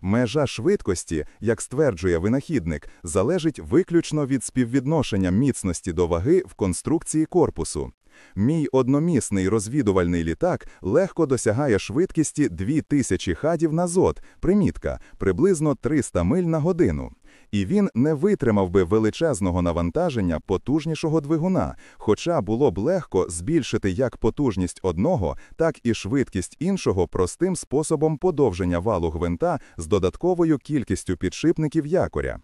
Межа швидкості, як стверджує винахідник, залежить виключно від співвідношення міцності до ваги в конструкції корпусу. Мій одномісний розвідувальний літак легко досягає швидкісті 2000 хадів на зод, примітка, приблизно 300 миль на годину. І він не витримав би величезного навантаження потужнішого двигуна, хоча було б легко збільшити як потужність одного, так і швидкість іншого простим способом подовження валу гвинта з додатковою кількістю підшипників якоря.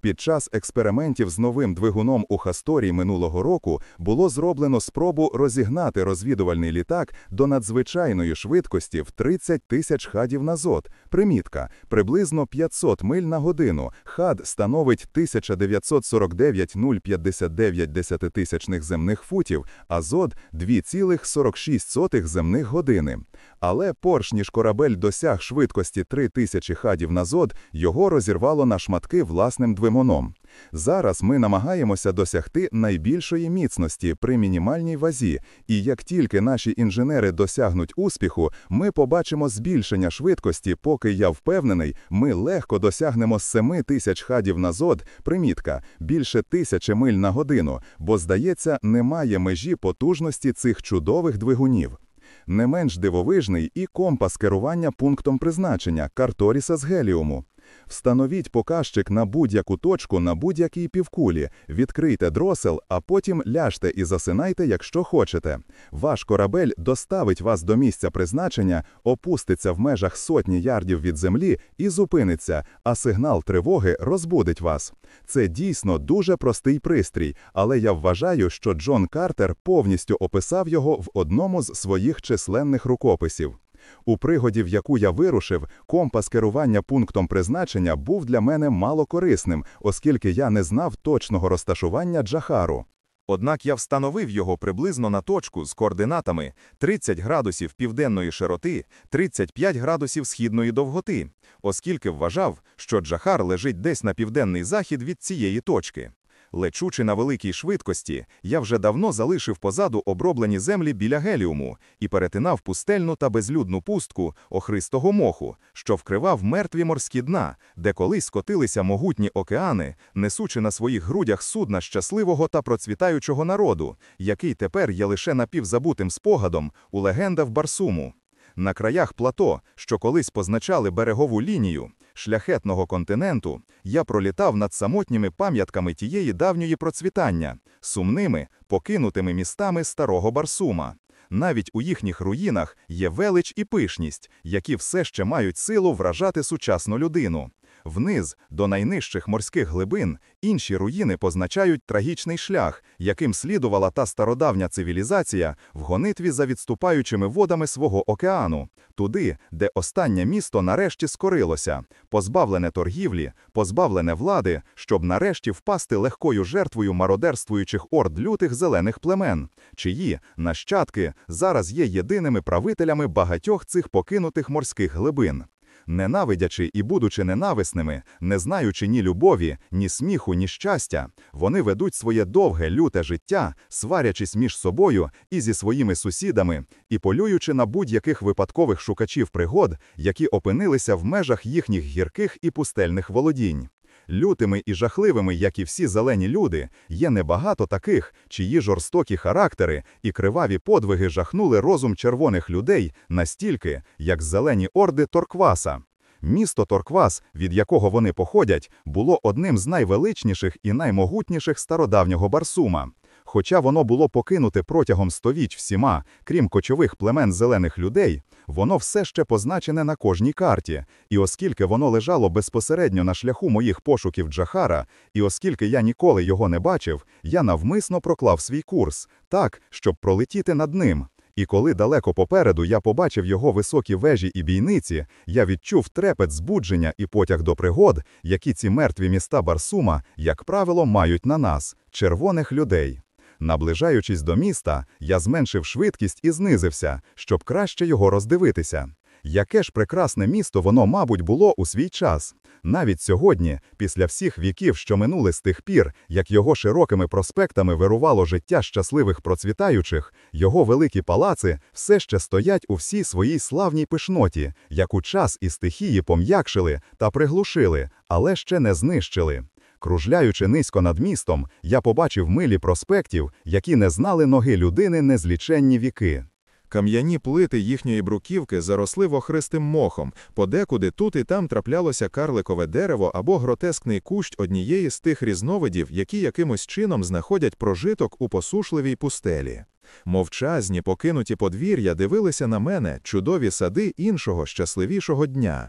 Під час експериментів з новим двигуном у Хасторі минулого року було зроблено спробу розігнати розвідувальний літак до надзвичайної швидкості в 30 тисяч хадів на зод. Примітка приблизно 500 миль на годину. Хад становить 1949,059 десятитисячних земних футів, а зод 2,46 земних години. Але порш ніж корабель досяг швидкості 3000 хадів на зод, його розірвало на шматки власним двигуном. Зараз ми намагаємося досягти найбільшої міцності при мінімальній вазі, і як тільки наші інженери досягнуть успіху, ми побачимо збільшення швидкості, поки я впевнений, ми легко досягнемо 7 тисяч хадів на зод, примітка, більше тисячі миль на годину, бо, здається, немає межі потужності цих чудових двигунів. Не менш дивовижний і компас керування пунктом призначення Карторіса з геліуму. Встановіть показчик на будь-яку точку на будь-якій півкулі, відкрийте дросел, а потім ляжте і засинайте, якщо хочете. Ваш корабель доставить вас до місця призначення, опуститься в межах сотні ярдів від землі і зупиниться, а сигнал тривоги розбудить вас. Це дійсно дуже простий пристрій, але я вважаю, що Джон Картер повністю описав його в одному з своїх численних рукописів. У пригоді, в яку я вирушив, компас керування пунктом призначення був для мене мало корисним, оскільки я не знав точного розташування Джахару. Однак я встановив його приблизно на точку з координатами 30 градусів південної широти, 35 градусів східної довготи, оскільки вважав, що Джахар лежить десь на південний захід від цієї точки. Лечучи на великій швидкості, я вже давно залишив позаду оброблені землі біля геліуму і перетинав пустельну та безлюдну пустку охристого моху, що вкривав мертві морські дна, де колись скотилися могутні океани, несучи на своїх грудях судна щасливого та процвітаючого народу, який тепер є лише напівзабутим спогадом у легендах Барсуму. На краях плато, що колись позначали берегову лінію, шляхетного континенту, я пролітав над самотніми пам'ятками тієї давньої процвітання, сумними, покинутими містами старого Барсума. Навіть у їхніх руїнах є велич і пишність, які все ще мають силу вражати сучасну людину. Вниз, до найнижчих морських глибин, інші руїни позначають трагічний шлях, яким слідувала та стародавня цивілізація в гонитві за відступаючими водами свого океану, туди, де останнє місто нарешті скорилося, позбавлене торгівлі, позбавлене влади, щоб нарешті впасти легкою жертвою мародерствуючих орд лютих зелених племен, чиї нащадки зараз є єдиними правителями багатьох цих покинутих морських глибин. Ненавидячи і будучи ненависними, не знаючи ні любові, ні сміху, ні щастя, вони ведуть своє довге люте життя, сварячись між собою і зі своїми сусідами, і полюючи на будь-яких випадкових шукачів пригод, які опинилися в межах їхніх гірких і пустельних володінь. Лютими і жахливими, як і всі зелені люди, є небагато таких, чиї жорстокі характери і криваві подвиги жахнули розум червоних людей настільки, як зелені орди Торкваса. Місто Торквас, від якого вони походять, було одним з найвеличніших і наймогутніших стародавнього Барсума. Хоча воно було покинуте протягом стовіч всіма, крім кочових племен зелених людей, воно все ще позначене на кожній карті, і оскільки воно лежало безпосередньо на шляху моїх пошуків Джахара, і оскільки я ніколи його не бачив, я навмисно проклав свій курс так, щоб пролетіти над ним. І коли далеко попереду я побачив його високі вежі і бійниці, я відчув трепет збудження і потяг до пригод, які ці мертві міста Барсума, як правило, мають на нас, червоних людей. Наближаючись до міста, я зменшив швидкість і знизився, щоб краще його роздивитися. Яке ж прекрасне місто воно, мабуть, було у свій час. Навіть сьогодні, після всіх віків, що минули з тих пір, як його широкими проспектами вирувало життя щасливих процвітаючих, його великі палаци все ще стоять у всій своїй славній пишноті, яку час і стихії пом'якшили та приглушили, але ще не знищили. Кружляючи низько над містом, я побачив милі проспектів, які не знали ноги людини незліченні віки. Кам'яні плити їхньої бруківки заросли вохристим мохом, подекуди тут і там траплялося карликове дерево або гротескний кущ однієї з тих різновидів, які якимось чином знаходять прожиток у посушливій пустелі. Мовчазні, покинуті подвір'я дивилися на мене чудові сади іншого щасливішого дня.